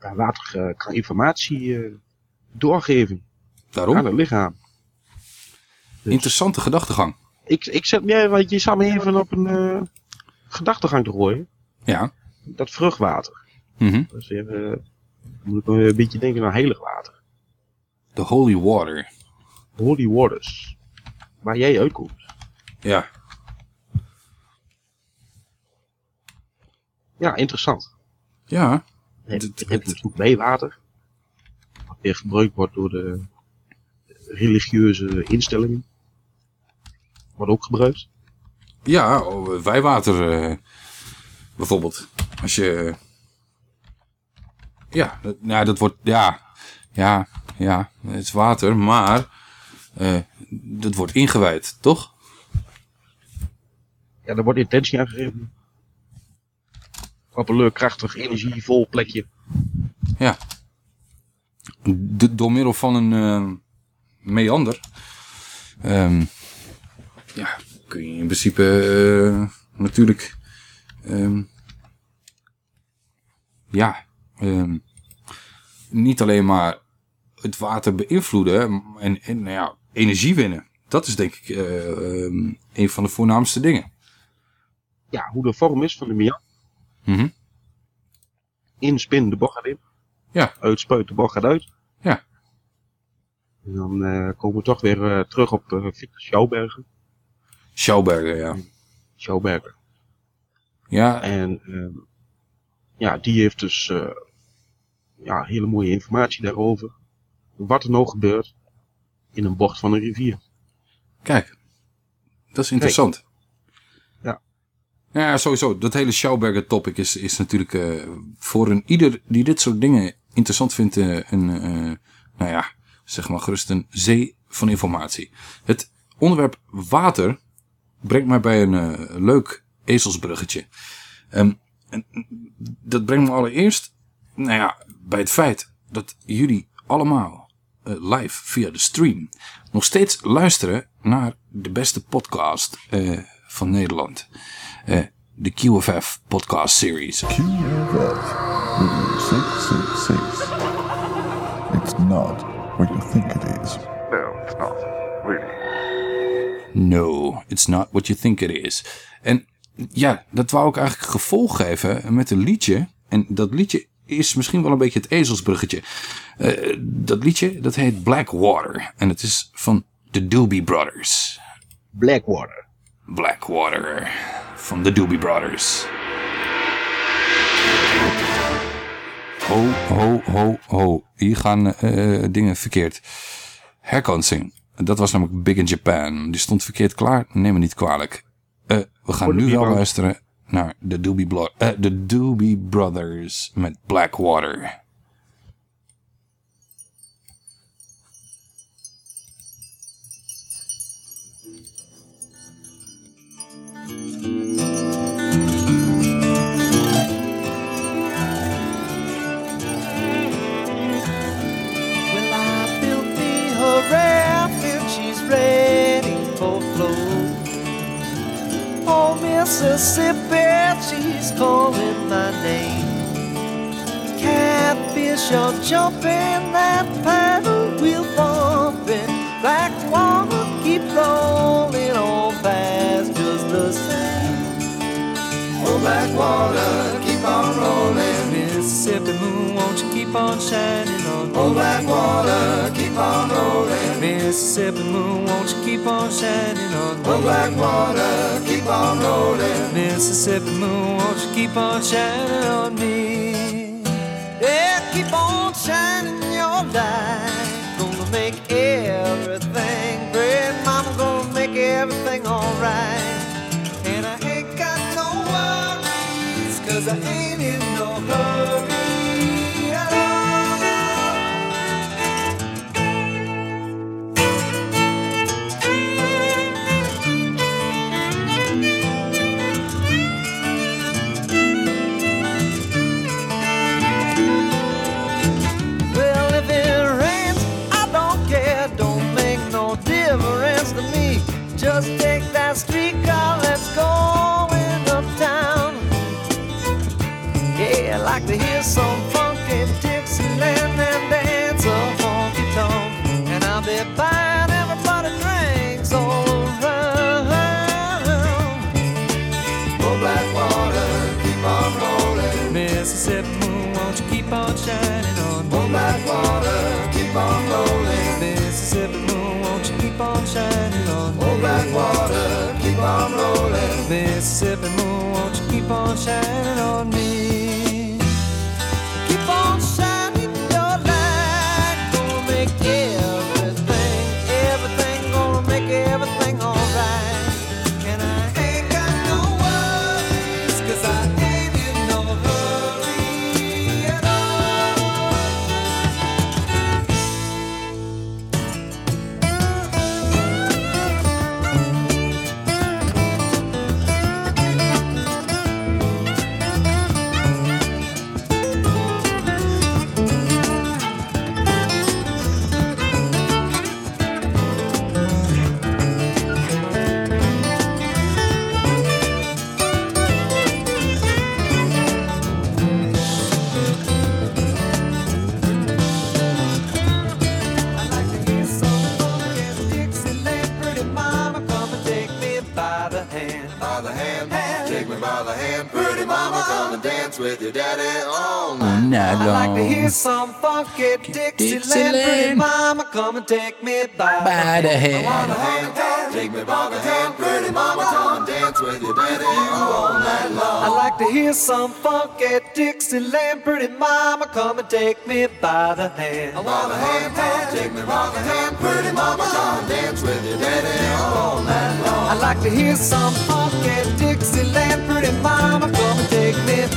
Ja, water eh, kan informatie eh, doorgeven Daarom? aan het lichaam. Interessante gedachtegang. Ik, ik zet, ja, want je zou me even op een eh, gedachtegang te gooien. Ja. Dat vruchtwater. Mhm. Dus even, eh, moet ik een beetje denken aan heilig water. The holy water. Holy waters. Waar jij uitkomt. Ja. Ja, interessant. Ja. Het, het, heeft natuurlijk meewater. Wat weer gebruikt wordt door de religieuze instellingen. Wordt ook gebruikt. Ja, oh, wijwater eh, bijvoorbeeld. Als je... Ja, dat, nou, dat wordt... Ja, ja, ja, het is water, maar... eh, dat wordt ingewijd, toch? Ja, daar wordt intentie aan gegeven. Op een leuk, krachtig, energievol plekje. Ja. D- door middel van een eh, meander. ehm, ja, kun je in principe eh, natuurlijk... ehm, ja, ehm, niet alleen maar het water beïnvloeden en, en nou ja, energie winnen. Dat is denk ik eh, ehm, een van de voornaamste dingen. Ja, hoe de vorm is van de meander. Mhm. Inspin, de bocht gaat in. Ja. Uitspuit, de bocht gaat uit. Ja. En dan eh, komen we toch weer eh, terug op uh, Victor Schouwbergen. Schouwbergen, ja. Schouwbergen. Ja. En ehm, ja, die heeft dus ja, hele mooie informatie daarover. Wat er nou gebeurt in een bocht van een rivier. Kijk, dat is interessant. Ja. Ja, sowieso. Dat hele Schauberger topic is, is natuurlijk eh, voor een ieder die dit soort dingen interessant vindt, eh, een, eh, nou ja, zeg maar gerust een zee van informatie. Het onderwerp water brengt mij bij een leuk ezelsbruggetje. Ehm, en dat brengt me allereerst, nou ja, bij het feit dat jullie allemaal live via de stream nog steeds luisteren naar de beste podcast eh, van Nederland. Eh, de QFF podcast series. QFF Radio 666. It's not what you think it is. No, it's not. Really. No, it's not what you think it is. En ja, dat wou ik eigenlijk gevolg geven met een liedje. En dat liedje is misschien wel een beetje het ezelsbruggetje. Eh, dat liedje, dat heet Blackwater. En het is van de Doobie Brothers. Blackwater. Blackwater. Van de Doobie Brothers. Ho, ho, ho, ho. Hier gaan eh, dingen verkeerd. Herkansing. Dat was namelijk Big in Japan. Die stond verkeerd klaar. Neem me niet kwalijk. Eh, we gaan nu wel luisteren naar de Doobie, Blo uh, de Doobie Brothers met Blackwater. Mississippi, she's calling my name. Cat that fish are jumping, that paddle wheel bumping. Black water keep rolling on fast, just the same. Oh, black water. Mississippi moon, won't you keep on shining on me? Oh, black water, keep on rolling. Mississippi moon, won't you keep on shining on me? Oh, black water, keep on rolling. Mississippi moon, won't you keep on shining on me? Yeah, keep on shining your light. Gonna make everything great. Mama gonna make everything alright. And I ain't got no worries, cause I ain't keep on shining on me? Oh, black water, keep on rolling. Mississippi moon, won't you keep on shining on me? Some funky Dixieland. Pretty mama, come and take me by, By the hand. By the hand, take me by the hand. Pretty mama, come and dance with your daddy all night long. I like to hear some funky Dixieland. Pretty mama, come and take me by the hand. By the hand, take me by the hand. Pretty mama, come and dance with your daddy all night long. I like to hear some funky Dixieland. Pretty mama, come and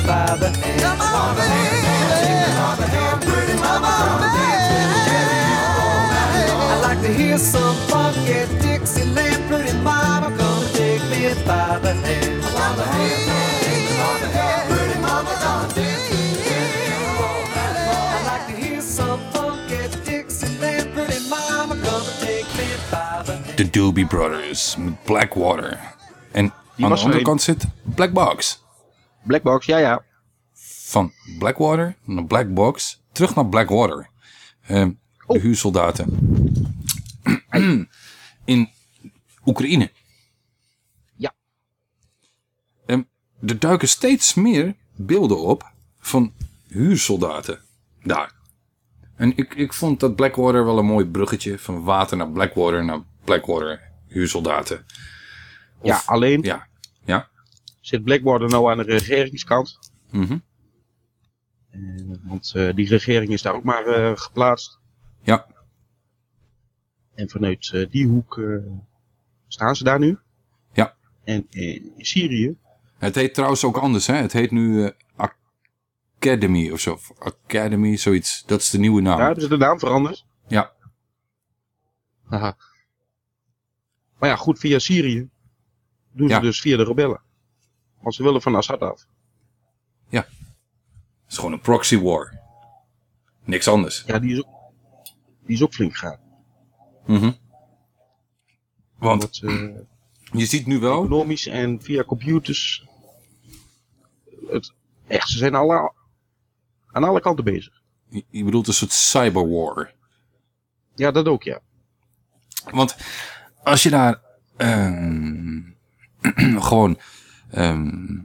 by the hand. Come on, baby. Take me by the hand. Pretty mama, come and dance with your daddy all night long. I like to hear some funky Dixieland. Pretty mama, come and take me by the hand. By the hand, take me by the hand. Pretty mama, come and dance with your daddy all night long. I like to hear some funky Dixieland. Pretty mama, come and take me by the hand. De Doobie Brothers met Blackwater. En aan de andere kant zit Black Box. Black Box, ja ja. Van Blackwater naar Black Box, terug naar Blackwater. Ehm De huursoldaten. In Oekraïne. Ja. Ehm, er duiken steeds meer beelden op van huursoldaten daar. En ik, ik vond dat Blackwater wel een mooi bruggetje. Van water naar Blackwater naar Blackwater huursoldaten. ja, alleen Ja. Ja. Zit Blackwater nou aan de regeringskant. Mhm. Eh, want eh, die regering is daar ook maar eh, geplaatst. Ja. En vanuit die hoek staan ze daar nu. Ja. En in Syrië, Het heet trouwens ook anders, hè? Het heet nu Academy of zo. Academy, zoiets. Dat is de nieuwe naam. daar is de naam veranderd. Ja. Haha. Maar ja, goed, via Syrië doen ze Ja. dus via de rebellen. Want ze willen van Assad af. Ja. Het is gewoon een proxy war. Niks anders. Ja, die is ook, die is ook flink gegaan. Mhm. Want eh, je ziet nu wel... economisch en via computers. Het, echt, ze zijn alle, aan alle kanten bezig. Je, je bedoelt een soort cyberwar. Ja, dat ook, ja. Want als je daar ehm, gewoon ehm,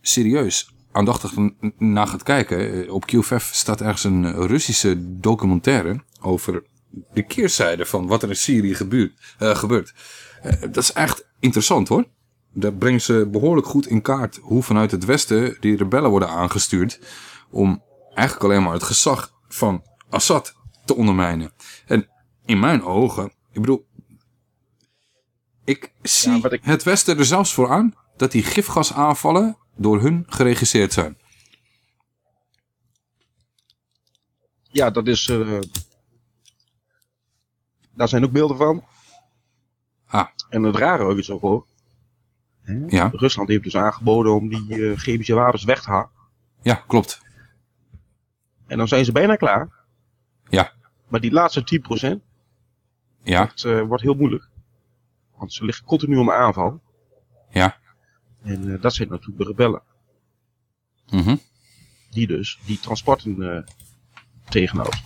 serieus aandachtig naar gaat kijken. eh, Op QFF staat ergens een eh, Russische documentaire over de keerzijde van wat er in Syrië gebeurt. eh, gebeurt. Eh, dat is echt interessant hoor. Daar brengen ze behoorlijk goed in kaart hoe vanuit het westen die rebellen worden aangestuurd. Om eigenlijk alleen maar het gezag van Assad te ondermijnen. En in mijn ogen, ik bedoel, ik zie het Westen er zelfs voor aan dat die gifgasaanvallen door hun geregisseerd zijn. Ja, dat is... eh, daar zijn ook beelden van. Ah. En het rare ook is ook hoor. Ja. Rusland heeft dus aangeboden om die eh, chemische wapens weg te halen. Ja, klopt. En dan zijn ze bijna klaar. Ja. Maar die laatste 10% Ja, dat, eh, wordt heel moeilijk. Want ze liggen continu onder aanval. ja. En eh, dat zijn natuurlijk de rebellen. Mhm. Die dus die transporten eh tegenhoudt.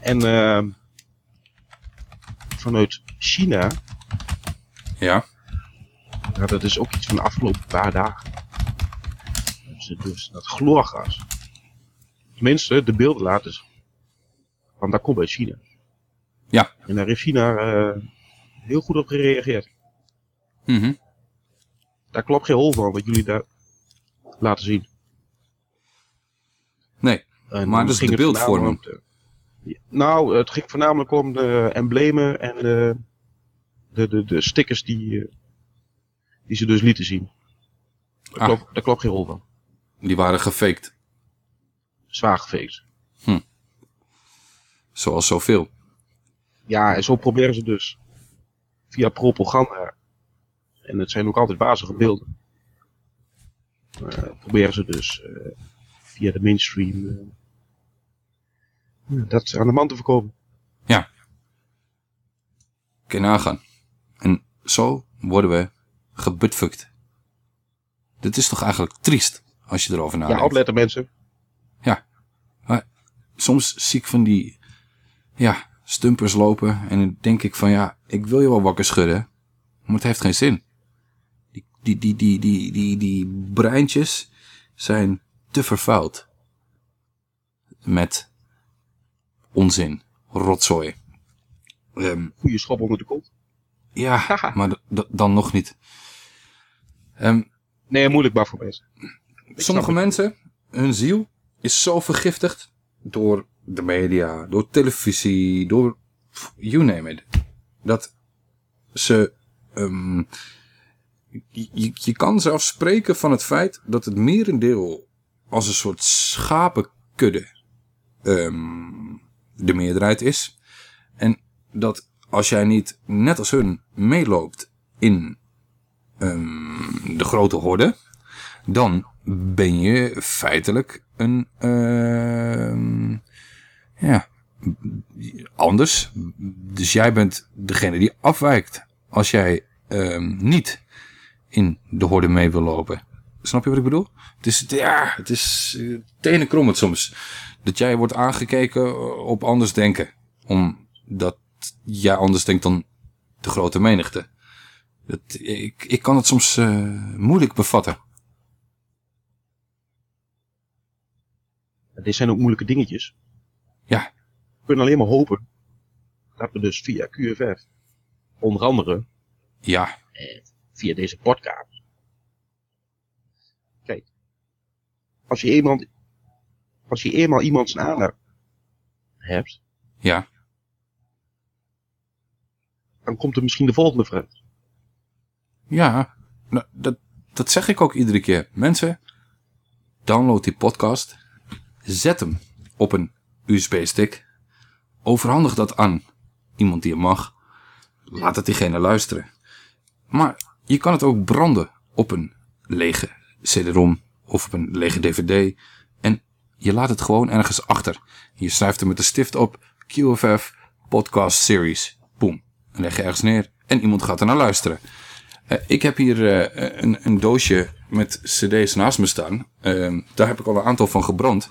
En eh, vanuit China, Ja. ja, dat is ook iets van de afgelopen paar dagen. Ze dus dat chloorgas. Tenminste, de beelden laten ze. Want dat komt uit China. Ja. En daar heeft China eh, heel goed op gereageerd. Mhm. Daar klopt geen hol van wat jullie daar laten zien. Nee, En maar dat is ging de beeldvorming. de- Nou, het ging voornamelijk om de emblemen en de, de, de, de stickers die, eh, die ze dus lieten zien. Daar, Ah. klopt, daar klopt geen rol van. Die waren gefaked. Zwaar gefaked. Hm. Zoals zoveel. Ja, en zo proberen ze dus via propaganda. En het zijn ook altijd wazige beelden. eh, proberen ze dus eh, via de mainstream eh, dat aan de man te verkopen. Ja. Kun je nagaan. En zo worden we gebutfukt. Dit is toch eigenlijk triest, als je erover nadenkt. Ja, opletten mensen. Ja. Maar soms zie ik van die ja, stumpers lopen en dan denk ik van ja, ik wil je wel wakker schudden, maar het heeft geen zin. Die, die, die, die, die, die, breintjes zijn te vervuild. Met onzin, rotzooi. Ehm, Goeie schop onder de kont. ja, maar dan nog niet. Ehm, Nee, moeilijk maar voor mensen. Sommige mensen, hun ziel is zo vergiftigd door de media, door televisie, door you name it. Dat ze, ehm, je, je- kan zelfs spreken van het feit dat het merendeel als een soort schapenkudde ehm, de meerderheid is. En dat als jij niet net als hun meeloopt in ehm, de grote horde, dan ben je feitelijk een, ehm, ja, anders. Dus jij bent degene die afwijkt als jij niet in de horde mee wil lopen. Snap je wat ik bedoel? Het is, ja, het is uh, tenenkrommend soms. Dat jij wordt aangekeken op anders denken. Omdat jij anders denkt dan de grote menigte. Dat, ik, ik kan het soms eh, moeilijk bevatten. Dit zijn ook moeilijke dingetjes. Ja. We kunnen alleen maar hopen dat we dus via QFF, onder andere, Ja. eh, via deze podcast. Kijk, als je eenmaal, als je eenmaal iemand zijn aandacht hebt, Ja. dan komt er misschien de volgende vraag. Ja, nou, dat, dat zeg ik ook iedere keer. Mensen, download die podcast. Zet hem op een USB-stick. Overhandig dat aan iemand die hem mag. Laat het diegene luisteren. Maar je kan het ook branden op een lege CD-ROM of op een lege DVD. En je laat het gewoon ergens achter. Je schrijft er met de stift op QFF Podcast Series. Boom. En leg je ergens neer en iemand gaat er naar luisteren. Eh, ik heb hier eh, een, een doosje met cd's naast me staan. Ehm, daar heb ik al een aantal van gebrand.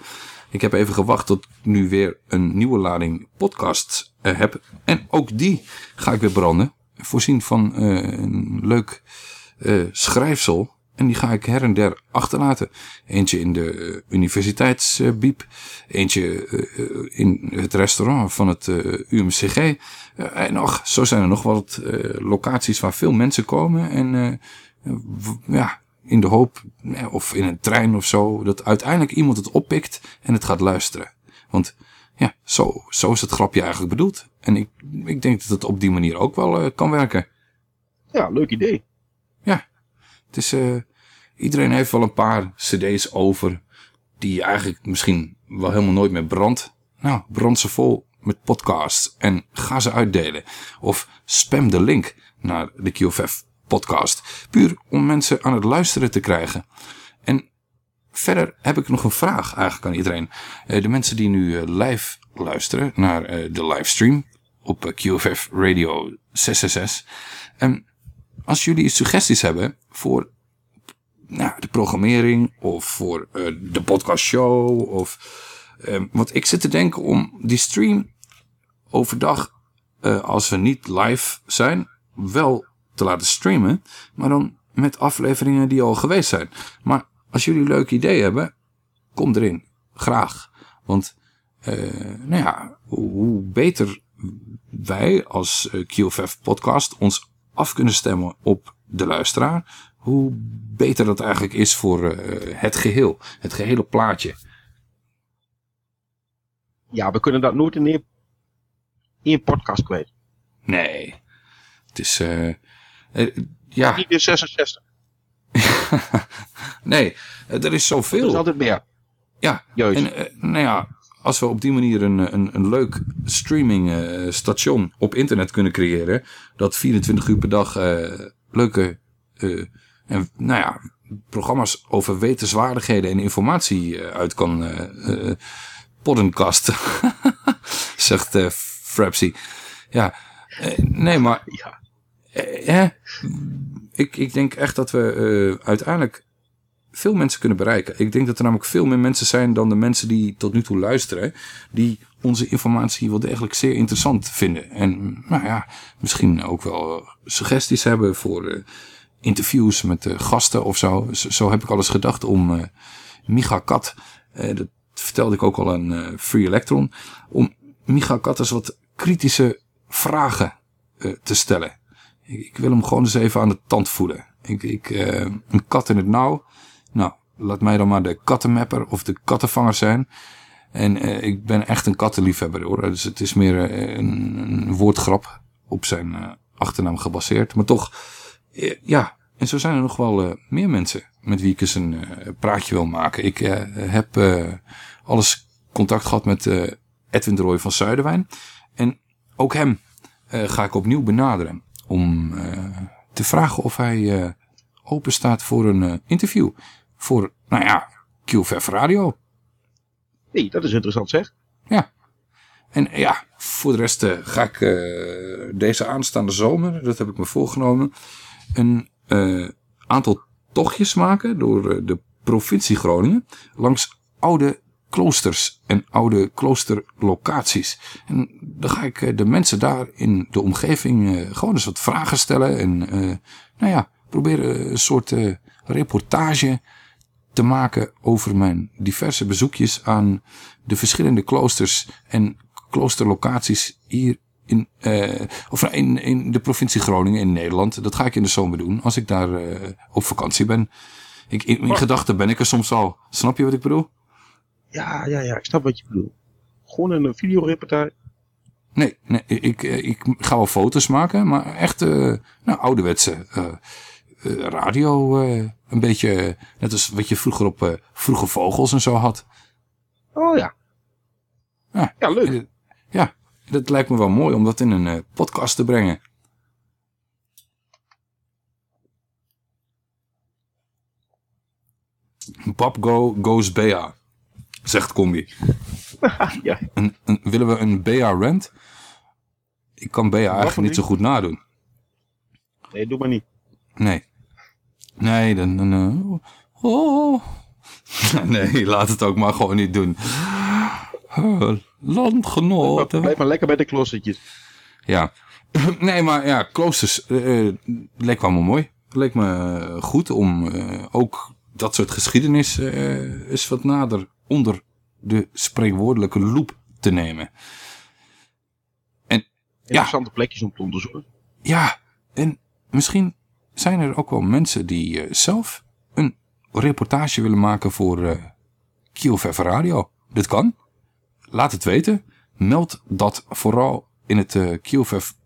Ik heb even gewacht tot ik nu weer een nieuwe lading podcasts eh, heb. En ook die ga ik weer branden. Voorzien van eh, een leuk eh, schrijfsel. En die ga ik her en der achterlaten. Eentje in de eh, universiteitsbiep. Eentje in het restaurant van het UMCG. En nog, zo zijn er nog wat locaties waar veel mensen komen. En ja, in de hoop, of in een trein of zo, dat uiteindelijk iemand het oppikt en het gaat luisteren. Want ja, zo, zo is het grapje eigenlijk bedoeld. En ik, ik denk dat het op die manier ook wel eh, kan werken. Ja, leuk idee. Ja, het is, eh, iedereen heeft wel een paar cd's over die je eigenlijk misschien wel helemaal nooit meer brandt. Nou, brand ze vol met podcasts en ga ze uitdelen. Of spam de link naar de QFF podcast. Puur om mensen aan het luisteren te krijgen. En verder heb ik nog een vraag eigenlijk aan iedereen. Eh, de mensen die nu live luisteren naar de livestream op QFF Radio 666. En als jullie suggesties hebben voor nou, de programmering of voor eh, de podcastshow of eh, want ik zit te denken om die stream overdag eh, als we niet live zijn wel te laten streamen, maar dan met afleveringen die al geweest zijn. Maar als jullie leuke ideeën hebben, kom erin. Graag. Want eh, nou ja, hoe beter wij als eh, QFF podcast ons af kunnen stemmen op de luisteraar, hoe beter dat eigenlijk is voor eh, het geheel. Het gehele plaatje. Ja, we kunnen dat nooit in één, één podcast kwijt. Nee. Het is, eh, ja. Niet in 66. nee, er is zoveel. Er is altijd meer. Ja, Juist. En, nou ja, als we op die manier een, een, een leuk streaming eh, station op internet kunnen creëren, dat 24 uur per dag eh, leuke eh, en, nou ja, programma's over wetenswaardigheden en informatie uit kan poddenkasten, zegt eh Frapsy. Ja, nee, maar eh, hè, ik, ik denk echt dat we uiteindelijk veel mensen kunnen bereiken. Ik denk dat er namelijk veel meer mensen zijn dan de mensen die tot nu toe luisteren. Die onze informatie wel degelijk zeer interessant vinden. En nou ja, misschien ook wel eh, suggesties hebben voor eh, interviews met eh, gasten of zo. zo. heb ik al eens gedacht om Micha Kat, dat vertelde ik ook al aan Free Electron, om Micha Kat eens wat kritische vragen te stellen. Ik, ik wil hem gewoon eens even aan de tand voelen. Ik, ik, een kat in het nauw. Nou, laat mij dan maar de kattenmapper of de kattenvanger zijn. En eh, ik ben echt een kattenliefhebber hoor. Dus het is meer eh, een, een woordgrap op zijn eh, achternaam gebaseerd. Maar toch, ja. En zo zijn er nog wel meer mensen met wie ik eens een praatje wil maken. Ik heb alles contact gehad met Edwin de Rooij van Zuiderwijn. En ook hem ga ik opnieuw benaderen. Om te vragen of hij open staat voor een interview. Voor, nou ja, QVF Radio. Nee, dat is interessant zeg. Ja. En ja, voor de rest eh, ga ik eh, deze aanstaande zomer, dat heb ik me voorgenomen, een eh, aantal tochtjes maken door de provincie Groningen langs oude kloosters en oude kloosterlocaties. En dan ga ik de mensen daar in de omgeving gewoon eens wat vragen stellen en nou ja, proberen een soort reportage te maken over mijn diverse bezoekjes aan de verschillende kloosters en kloosterlocaties hier in, eh, of nou, in, in de provincie Groningen in Nederland. Dat ga ik in de zomer doen als ik daar eh, op vakantie ben. Ik, in in gedachten ben ik er soms al. Snap je wat ik bedoel? Ja, ja, ja, ik snap wat je bedoelt. Gewoon een videoreportage. Nee, nee ik, ik ga wel foto's maken, maar echt eh, nou, ouderwetse radio. eh, een beetje eh, net als wat je vroeger op eh, Vroege Vogels en zo had. Oh ja. Ja, ja leuk. Ja, dat lijkt me wel mooi om dat in een eh, podcast te brengen. Bob Go Goes Bea, zegt Combi. ja. Een, een, willen we een Bea rant? Ik kan Bea eigenlijk niet zo goed nadoen. Nee, doe maar niet. Nee. Nee, dan... dan eh, oh. Nee, laat het ook maar gewoon niet doen. Uh, landgenoten. Blijf maar lekker bij de klossetjes. Ja. Nee, maar ja, kloosters uh, leek wel mooi. Leek me goed om uh, ook dat soort geschiedenis uh, eens wat nader onder de spreekwoordelijke loep te nemen. En Interessante ja, plekjes om te onderzoeken. Ja, en misschien zijn er ook wel mensen die uh, zelf een reportage willen maken voor uh, Radio. Dit kan. Laat het weten. Meld dat vooral in het uh,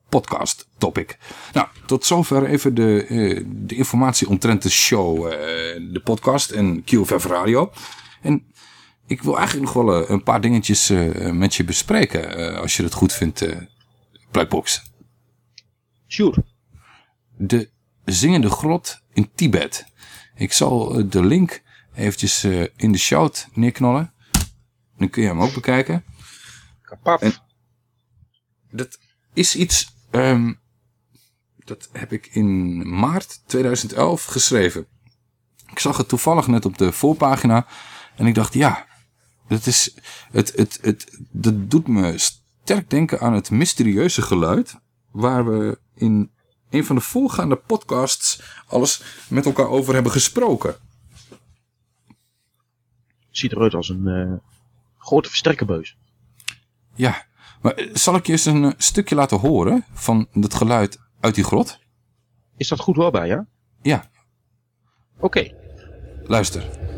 podcast topic. Nou, tot zover even de, uh, de informatie omtrent de show, uh, de podcast en QFF Radio. En ik wil eigenlijk nog wel een paar dingetjes met je bespreken, als je het goed vindt, Blackbox. Sure. De zingende grot in Tibet. Ik zal de link eventjes in de shout neerknallen. Dan kun je hem ook bekijken. Kapap. En dat is iets Um, dat heb ik in maart 2011 geschreven. Ik zag het toevallig net op de voorpagina. En ik dacht, ja, dat, is, het, het, het, dat doet me sterk denken aan het mysterieuze geluid. Waar we in een van de voorgaande podcasts alles met elkaar over hebben gesproken. Ziet eruit als een uh, grote versterkerbeus. Ja, maar eh, zal ik je eens een stukje laten horen van het geluid uit die grot? Is dat goed hoorbaar, ja? Ja. Oké. Okay. Luister.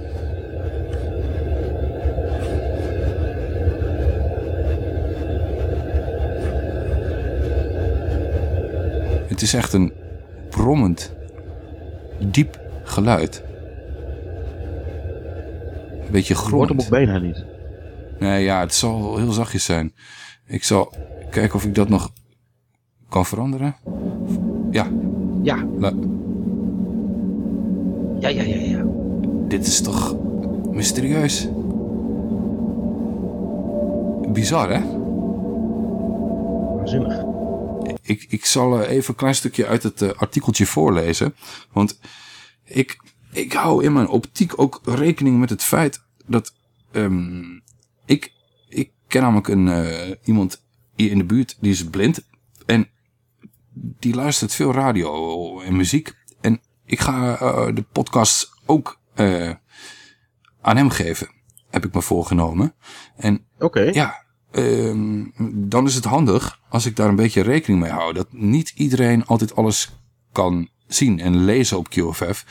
Het is echt een brommend, diep geluid. Een beetje grommend. Hoort hem ook bijna niet. Nee, ja, het zal heel zachtjes zijn. Ik zal kijken of ik dat nog kan veranderen. Ja. Ja. La ja, ja, ja, ja. Dit is toch mysterieus. Bizar, hè? Waanzinnig. Ik, ik zal eh, even een klein stukje uit het uh, artikeltje voorlezen. Want ik, ik hou in mijn optiek ook rekening met het feit dat um, ik ken namelijk een, uh, iemand hier in de buurt, die is blind. En die luistert veel radio en muziek. En ik ga uh, de podcast ook uh, aan hem geven. Heb ik me voorgenomen. En okay. ja, um, dan is het handig als ik daar een beetje rekening mee hou. Dat niet iedereen altijd alles kan zien en lezen op QFF.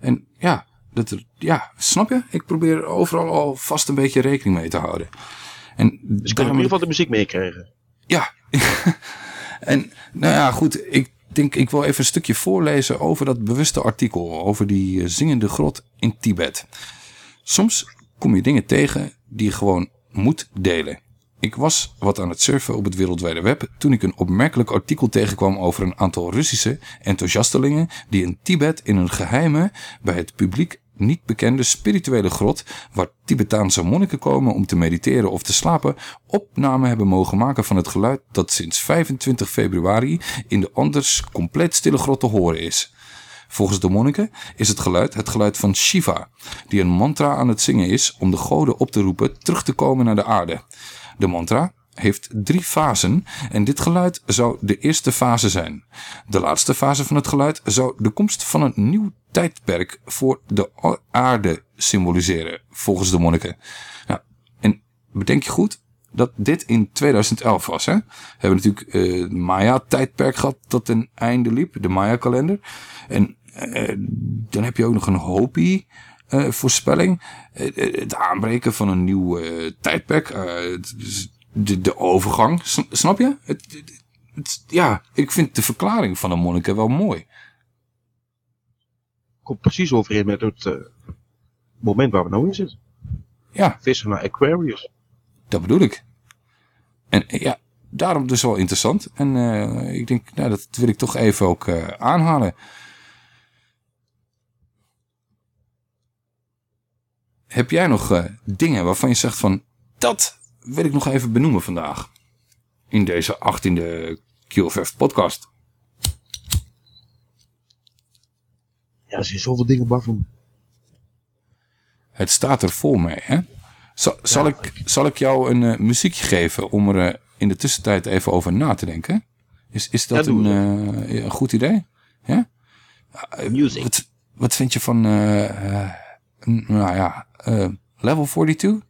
En ja, dat er, ja, snap je? Ik probeer overal al vast een beetje rekening mee te houden. En dus ik kan in ieder geval de muziek meekrijgen. Ja. en nou ja, goed. Ik denk, ik wil even een stukje voorlezen over dat bewuste artikel. Over die eh, zingende grot in Tibet. Soms kom je dingen tegen die je gewoon moet delen. Ik was wat aan het surfen op het wereldwijde web toen ik een opmerkelijk artikel tegenkwam over een aantal Russische enthousiastelingen die in Tibet in een geheime bij het publiek niet bekende spirituele grot waar Tibetaanse monniken komen om te mediteren of te slapen, opname hebben mogen maken van het geluid dat sinds 25 februari in de anders compleet stille grot te horen is. Volgens de monniken is het geluid het geluid van Shiva, die een mantra aan het zingen is om de goden op te roepen terug te komen naar de aarde. De mantra heeft drie fasen en dit geluid zou de eerste fase zijn. De laatste fase van het geluid zou de komst van een nieuw tijdperk voor de aarde symboliseren, volgens de monniken. Nou, en bedenk je goed dat dit in 2011 was. Hè? We hebben natuurlijk het Maya-tijdperk gehad dat ten einde liep, de Maya-kalender. En uh, dan heb je ook nog een Hopi... Uh, voorspelling. het aanbreken van een nieuw tijdperk. de, de overgang. Snap je? Het, het, ja, ik vind de verklaring van de monniken wel mooi komt precies overeen met het moment waar we nou in zitten. Ja. Vissen naar Aquarius. Dat bedoel ik. En ja, daarom dus wel interessant. En uh, ik denk, nou, dat wil ik toch even ook uh, aanhalen. Heb jij nog dingen waarvan je zegt van, dat wil ik nog even benoemen vandaag. In deze 18e QFF podcast. Ja, er zijn zoveel dingen baffen. Het staat er vol mee, hè? Zal, zal, ik, zal ik jou een eh, muziekje geven om er eh, in de tussentijd even over na te denken? Is, is dat een, eh, een goed idee? Ja? Music. Wat, wat vind je van, eh, eh, nou ja, eh, Level 42?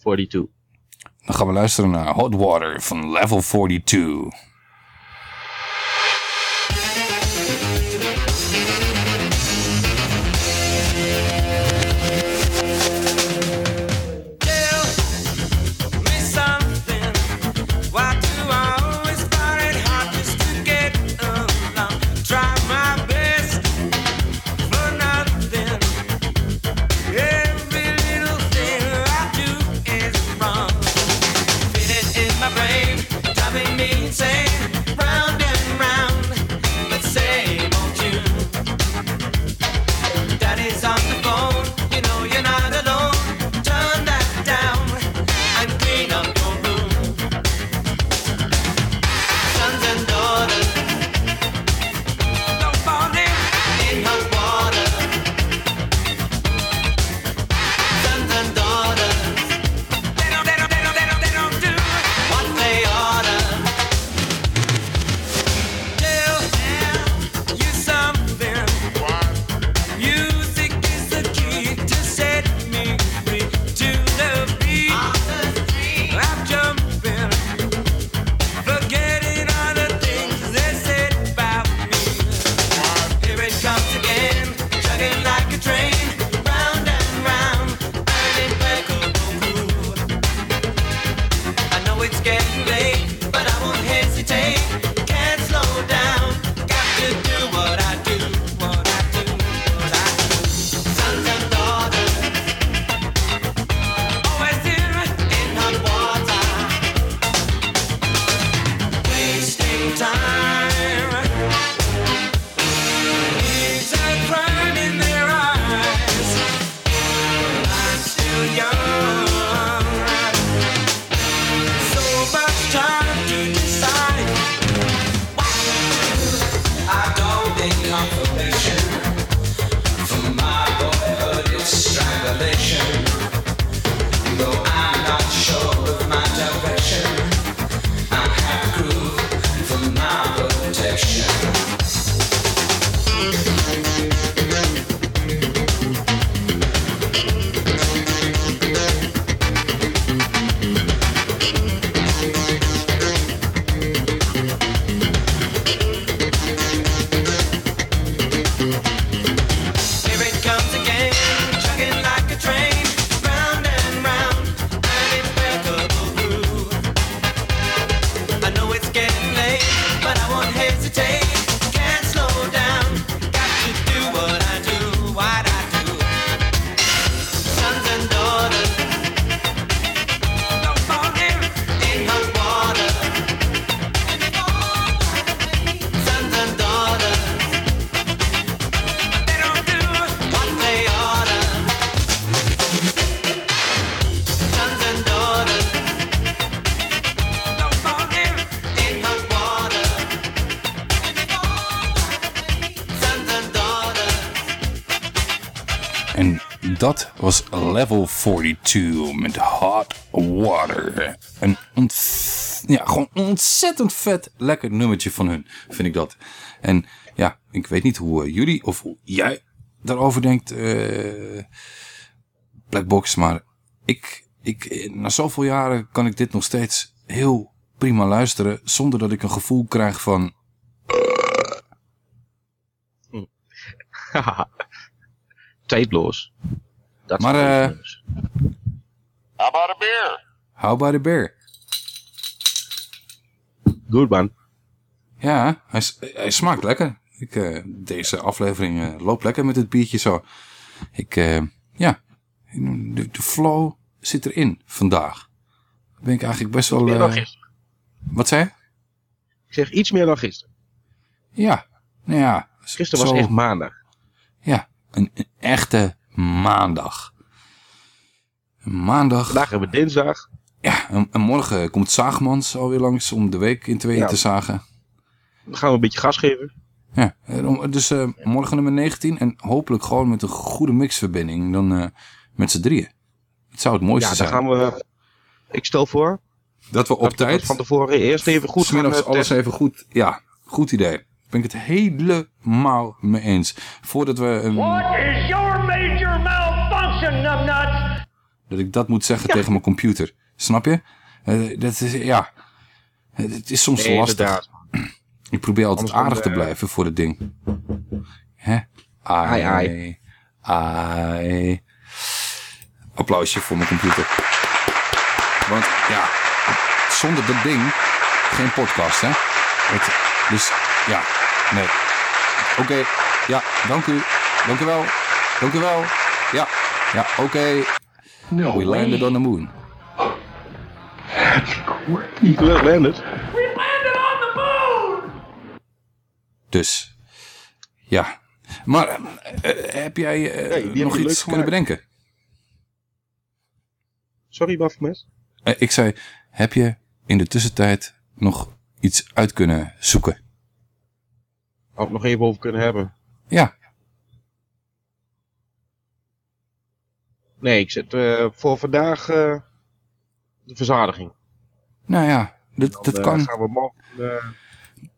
42. Dan gaan we luisteren naar Hot Water van Level 42. 42 met Hot Water. Ont- ja, gewoon ontzettend vet lekker nummertje van hun, vind ik dat. En ja, ik weet niet hoe eh, jullie of hoe jij daarover denkt, eh Blackbox, maar ik, ik, eh, na zoveel jaren kan ik dit nog steeds heel prima luisteren, zonder dat ik een gevoel krijg van... Tijdloos. Dat maar eh How about a beer? how about a beer? Goed man. Ja, hij, hij smaakt lekker. Ik, eh, deze aflevering eh, loopt lekker met het biertje zo. Ik, eh, ja, de, de flow zit erin vandaag. Daar ben ik eigenlijk best wel... meer dan eh, gisteren. wat zei je? Ik zeg iets meer dan gisteren. Ja, nou ja. Gisteren was zo- echt maandag. Ja, een, een echte maandag. Maandag. Vandaag hebben we dinsdag. Ja, en, en morgen komt Zaagmans alweer langs om de week in tweeën Ja. te zagen. Dan gaan we een beetje gas geven. Ja, dus eh, morgen nummer 19 en hopelijk gewoon met een goede mixverbinding dan eh, met z'n drieën. Het zou het mooiste Ja, daar zijn. gaan we... Ik stel voor... Dat we op tijd... Van tevoren eerst even goed gaan... Smiddags eh, alles even goed. Ja, goed idee. Ben ik het helemaal mee eens. Voordat we... een- dat ik dat moet zeggen tegen mijn computer. Snap je? Eh, dat is, ja... Het is soms Nee, lastig. inderdaad. Ik probeer altijd Anders aardig te eh, blijven voor het ding. Hè? Ai, ai. Ai. Applausje voor mijn computer. Want ja, zonder dat ding geen podcast, hè? Het, dus ja, nee. Oké, ja, dank u. Dank u wel. Dank u wel. Ja, ja, oké. We landed on the moon. Niet wel, Leonard. Dus, ja. Maar eh, eh, heb jij eh, Nee, nog we iets kunnen bedenken? Sorry, Bafmes. Eh, ik zei, heb je in de tussentijd nog iets uit kunnen zoeken? Ik nog even over kunnen hebben. Ja. Nee, ik zet eh, voor vandaag eh, de verzadiging. Nou ja, dat, Dan dat eh, kan. gaan we morgen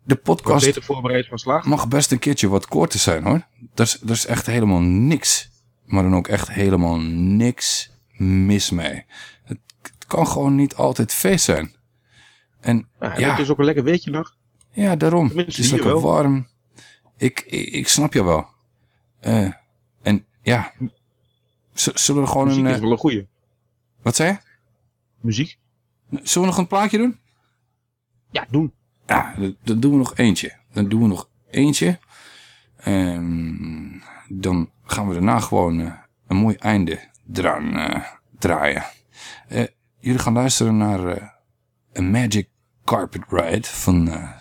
De podcast beter voorbereid van slag. mag best een keertje wat korter zijn hoor. Er is, er is echt helemaal niks. Maar dan ook echt helemaal niks mis mee. Het, het kan gewoon niet altijd feest zijn. En Ja, ja, Het is ook een lekker weetje nog. ja daarom. Het is lekker wel. warm. Ik, ik, ik snap je wel. En ja, z- zullen we gewoon Muziek een... is wel een goeie. wat zei je? Muziek? Zullen we nog een plaatje doen? Ja, doen. Ja, dan- doen we nog eentje. Dan doen we nog eentje. En dan gaan we daarna gewoon eh, een mooi einde eraan eh, draaien. Eh, jullie gaan luisteren naar A Magic Carpet Ride van eh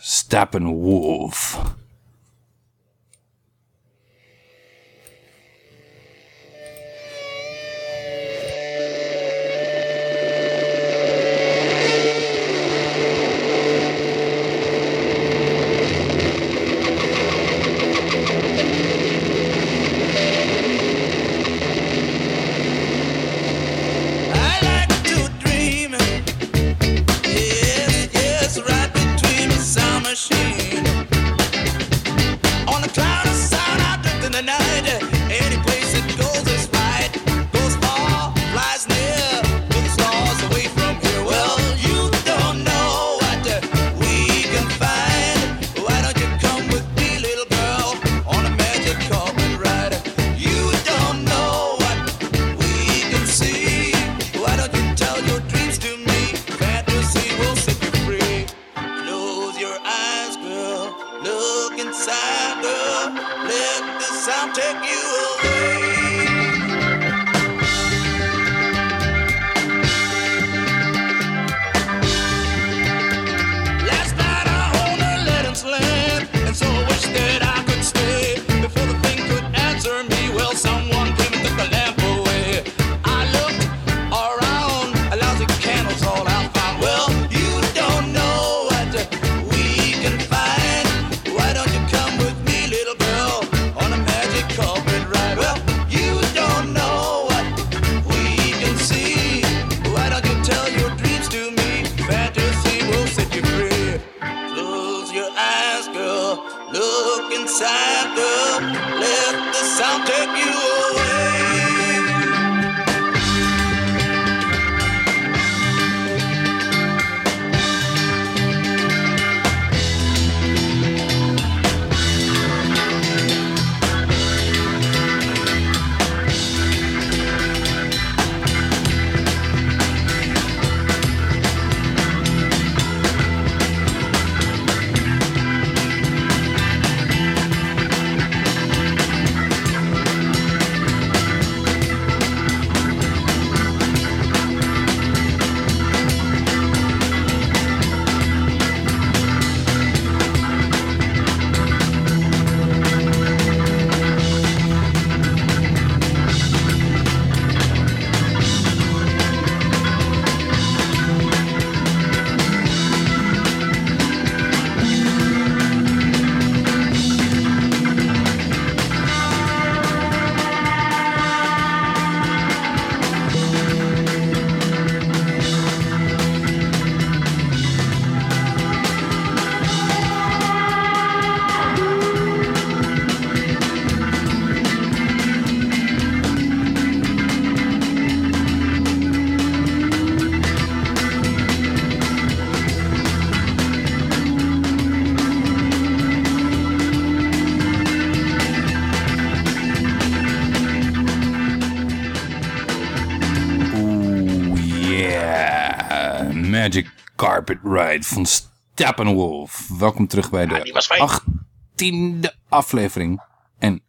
Carpet Ride van Steppenwolf. Welkom terug bij de fijn. achttiende aflevering. En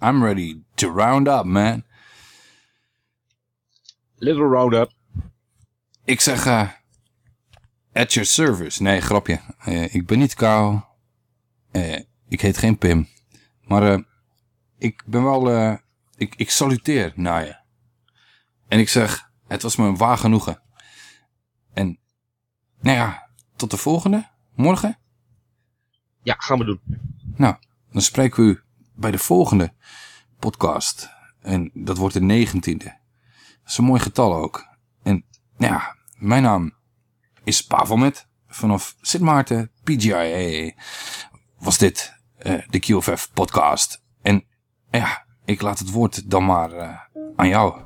I'm ready to round up, man. Little roundup. Ik zeg, eh, at your service. Nee, grapje. Eh, ik ben niet Kou. Eh, ik heet geen Pim. Maar eh, ik ben wel, eh, ik, ik saluteer naar je. En ik zeg, het was me een waar genoegen. En, nou ja, tot de volgende. Morgen. Ja, gaan we doen. Nou, dan spreken we u bij de volgende podcast. En dat wordt de negentiende. Dat is een mooi getal ook. En nou ja, mijn naam is Pavelmet. Vanaf Sint Maarten, PGIA, was dit eh, de QFF podcast. En ja, ik laat het woord dan maar eh, aan jou.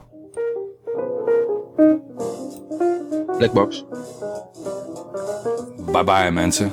Blackbox. Bye bye mensen.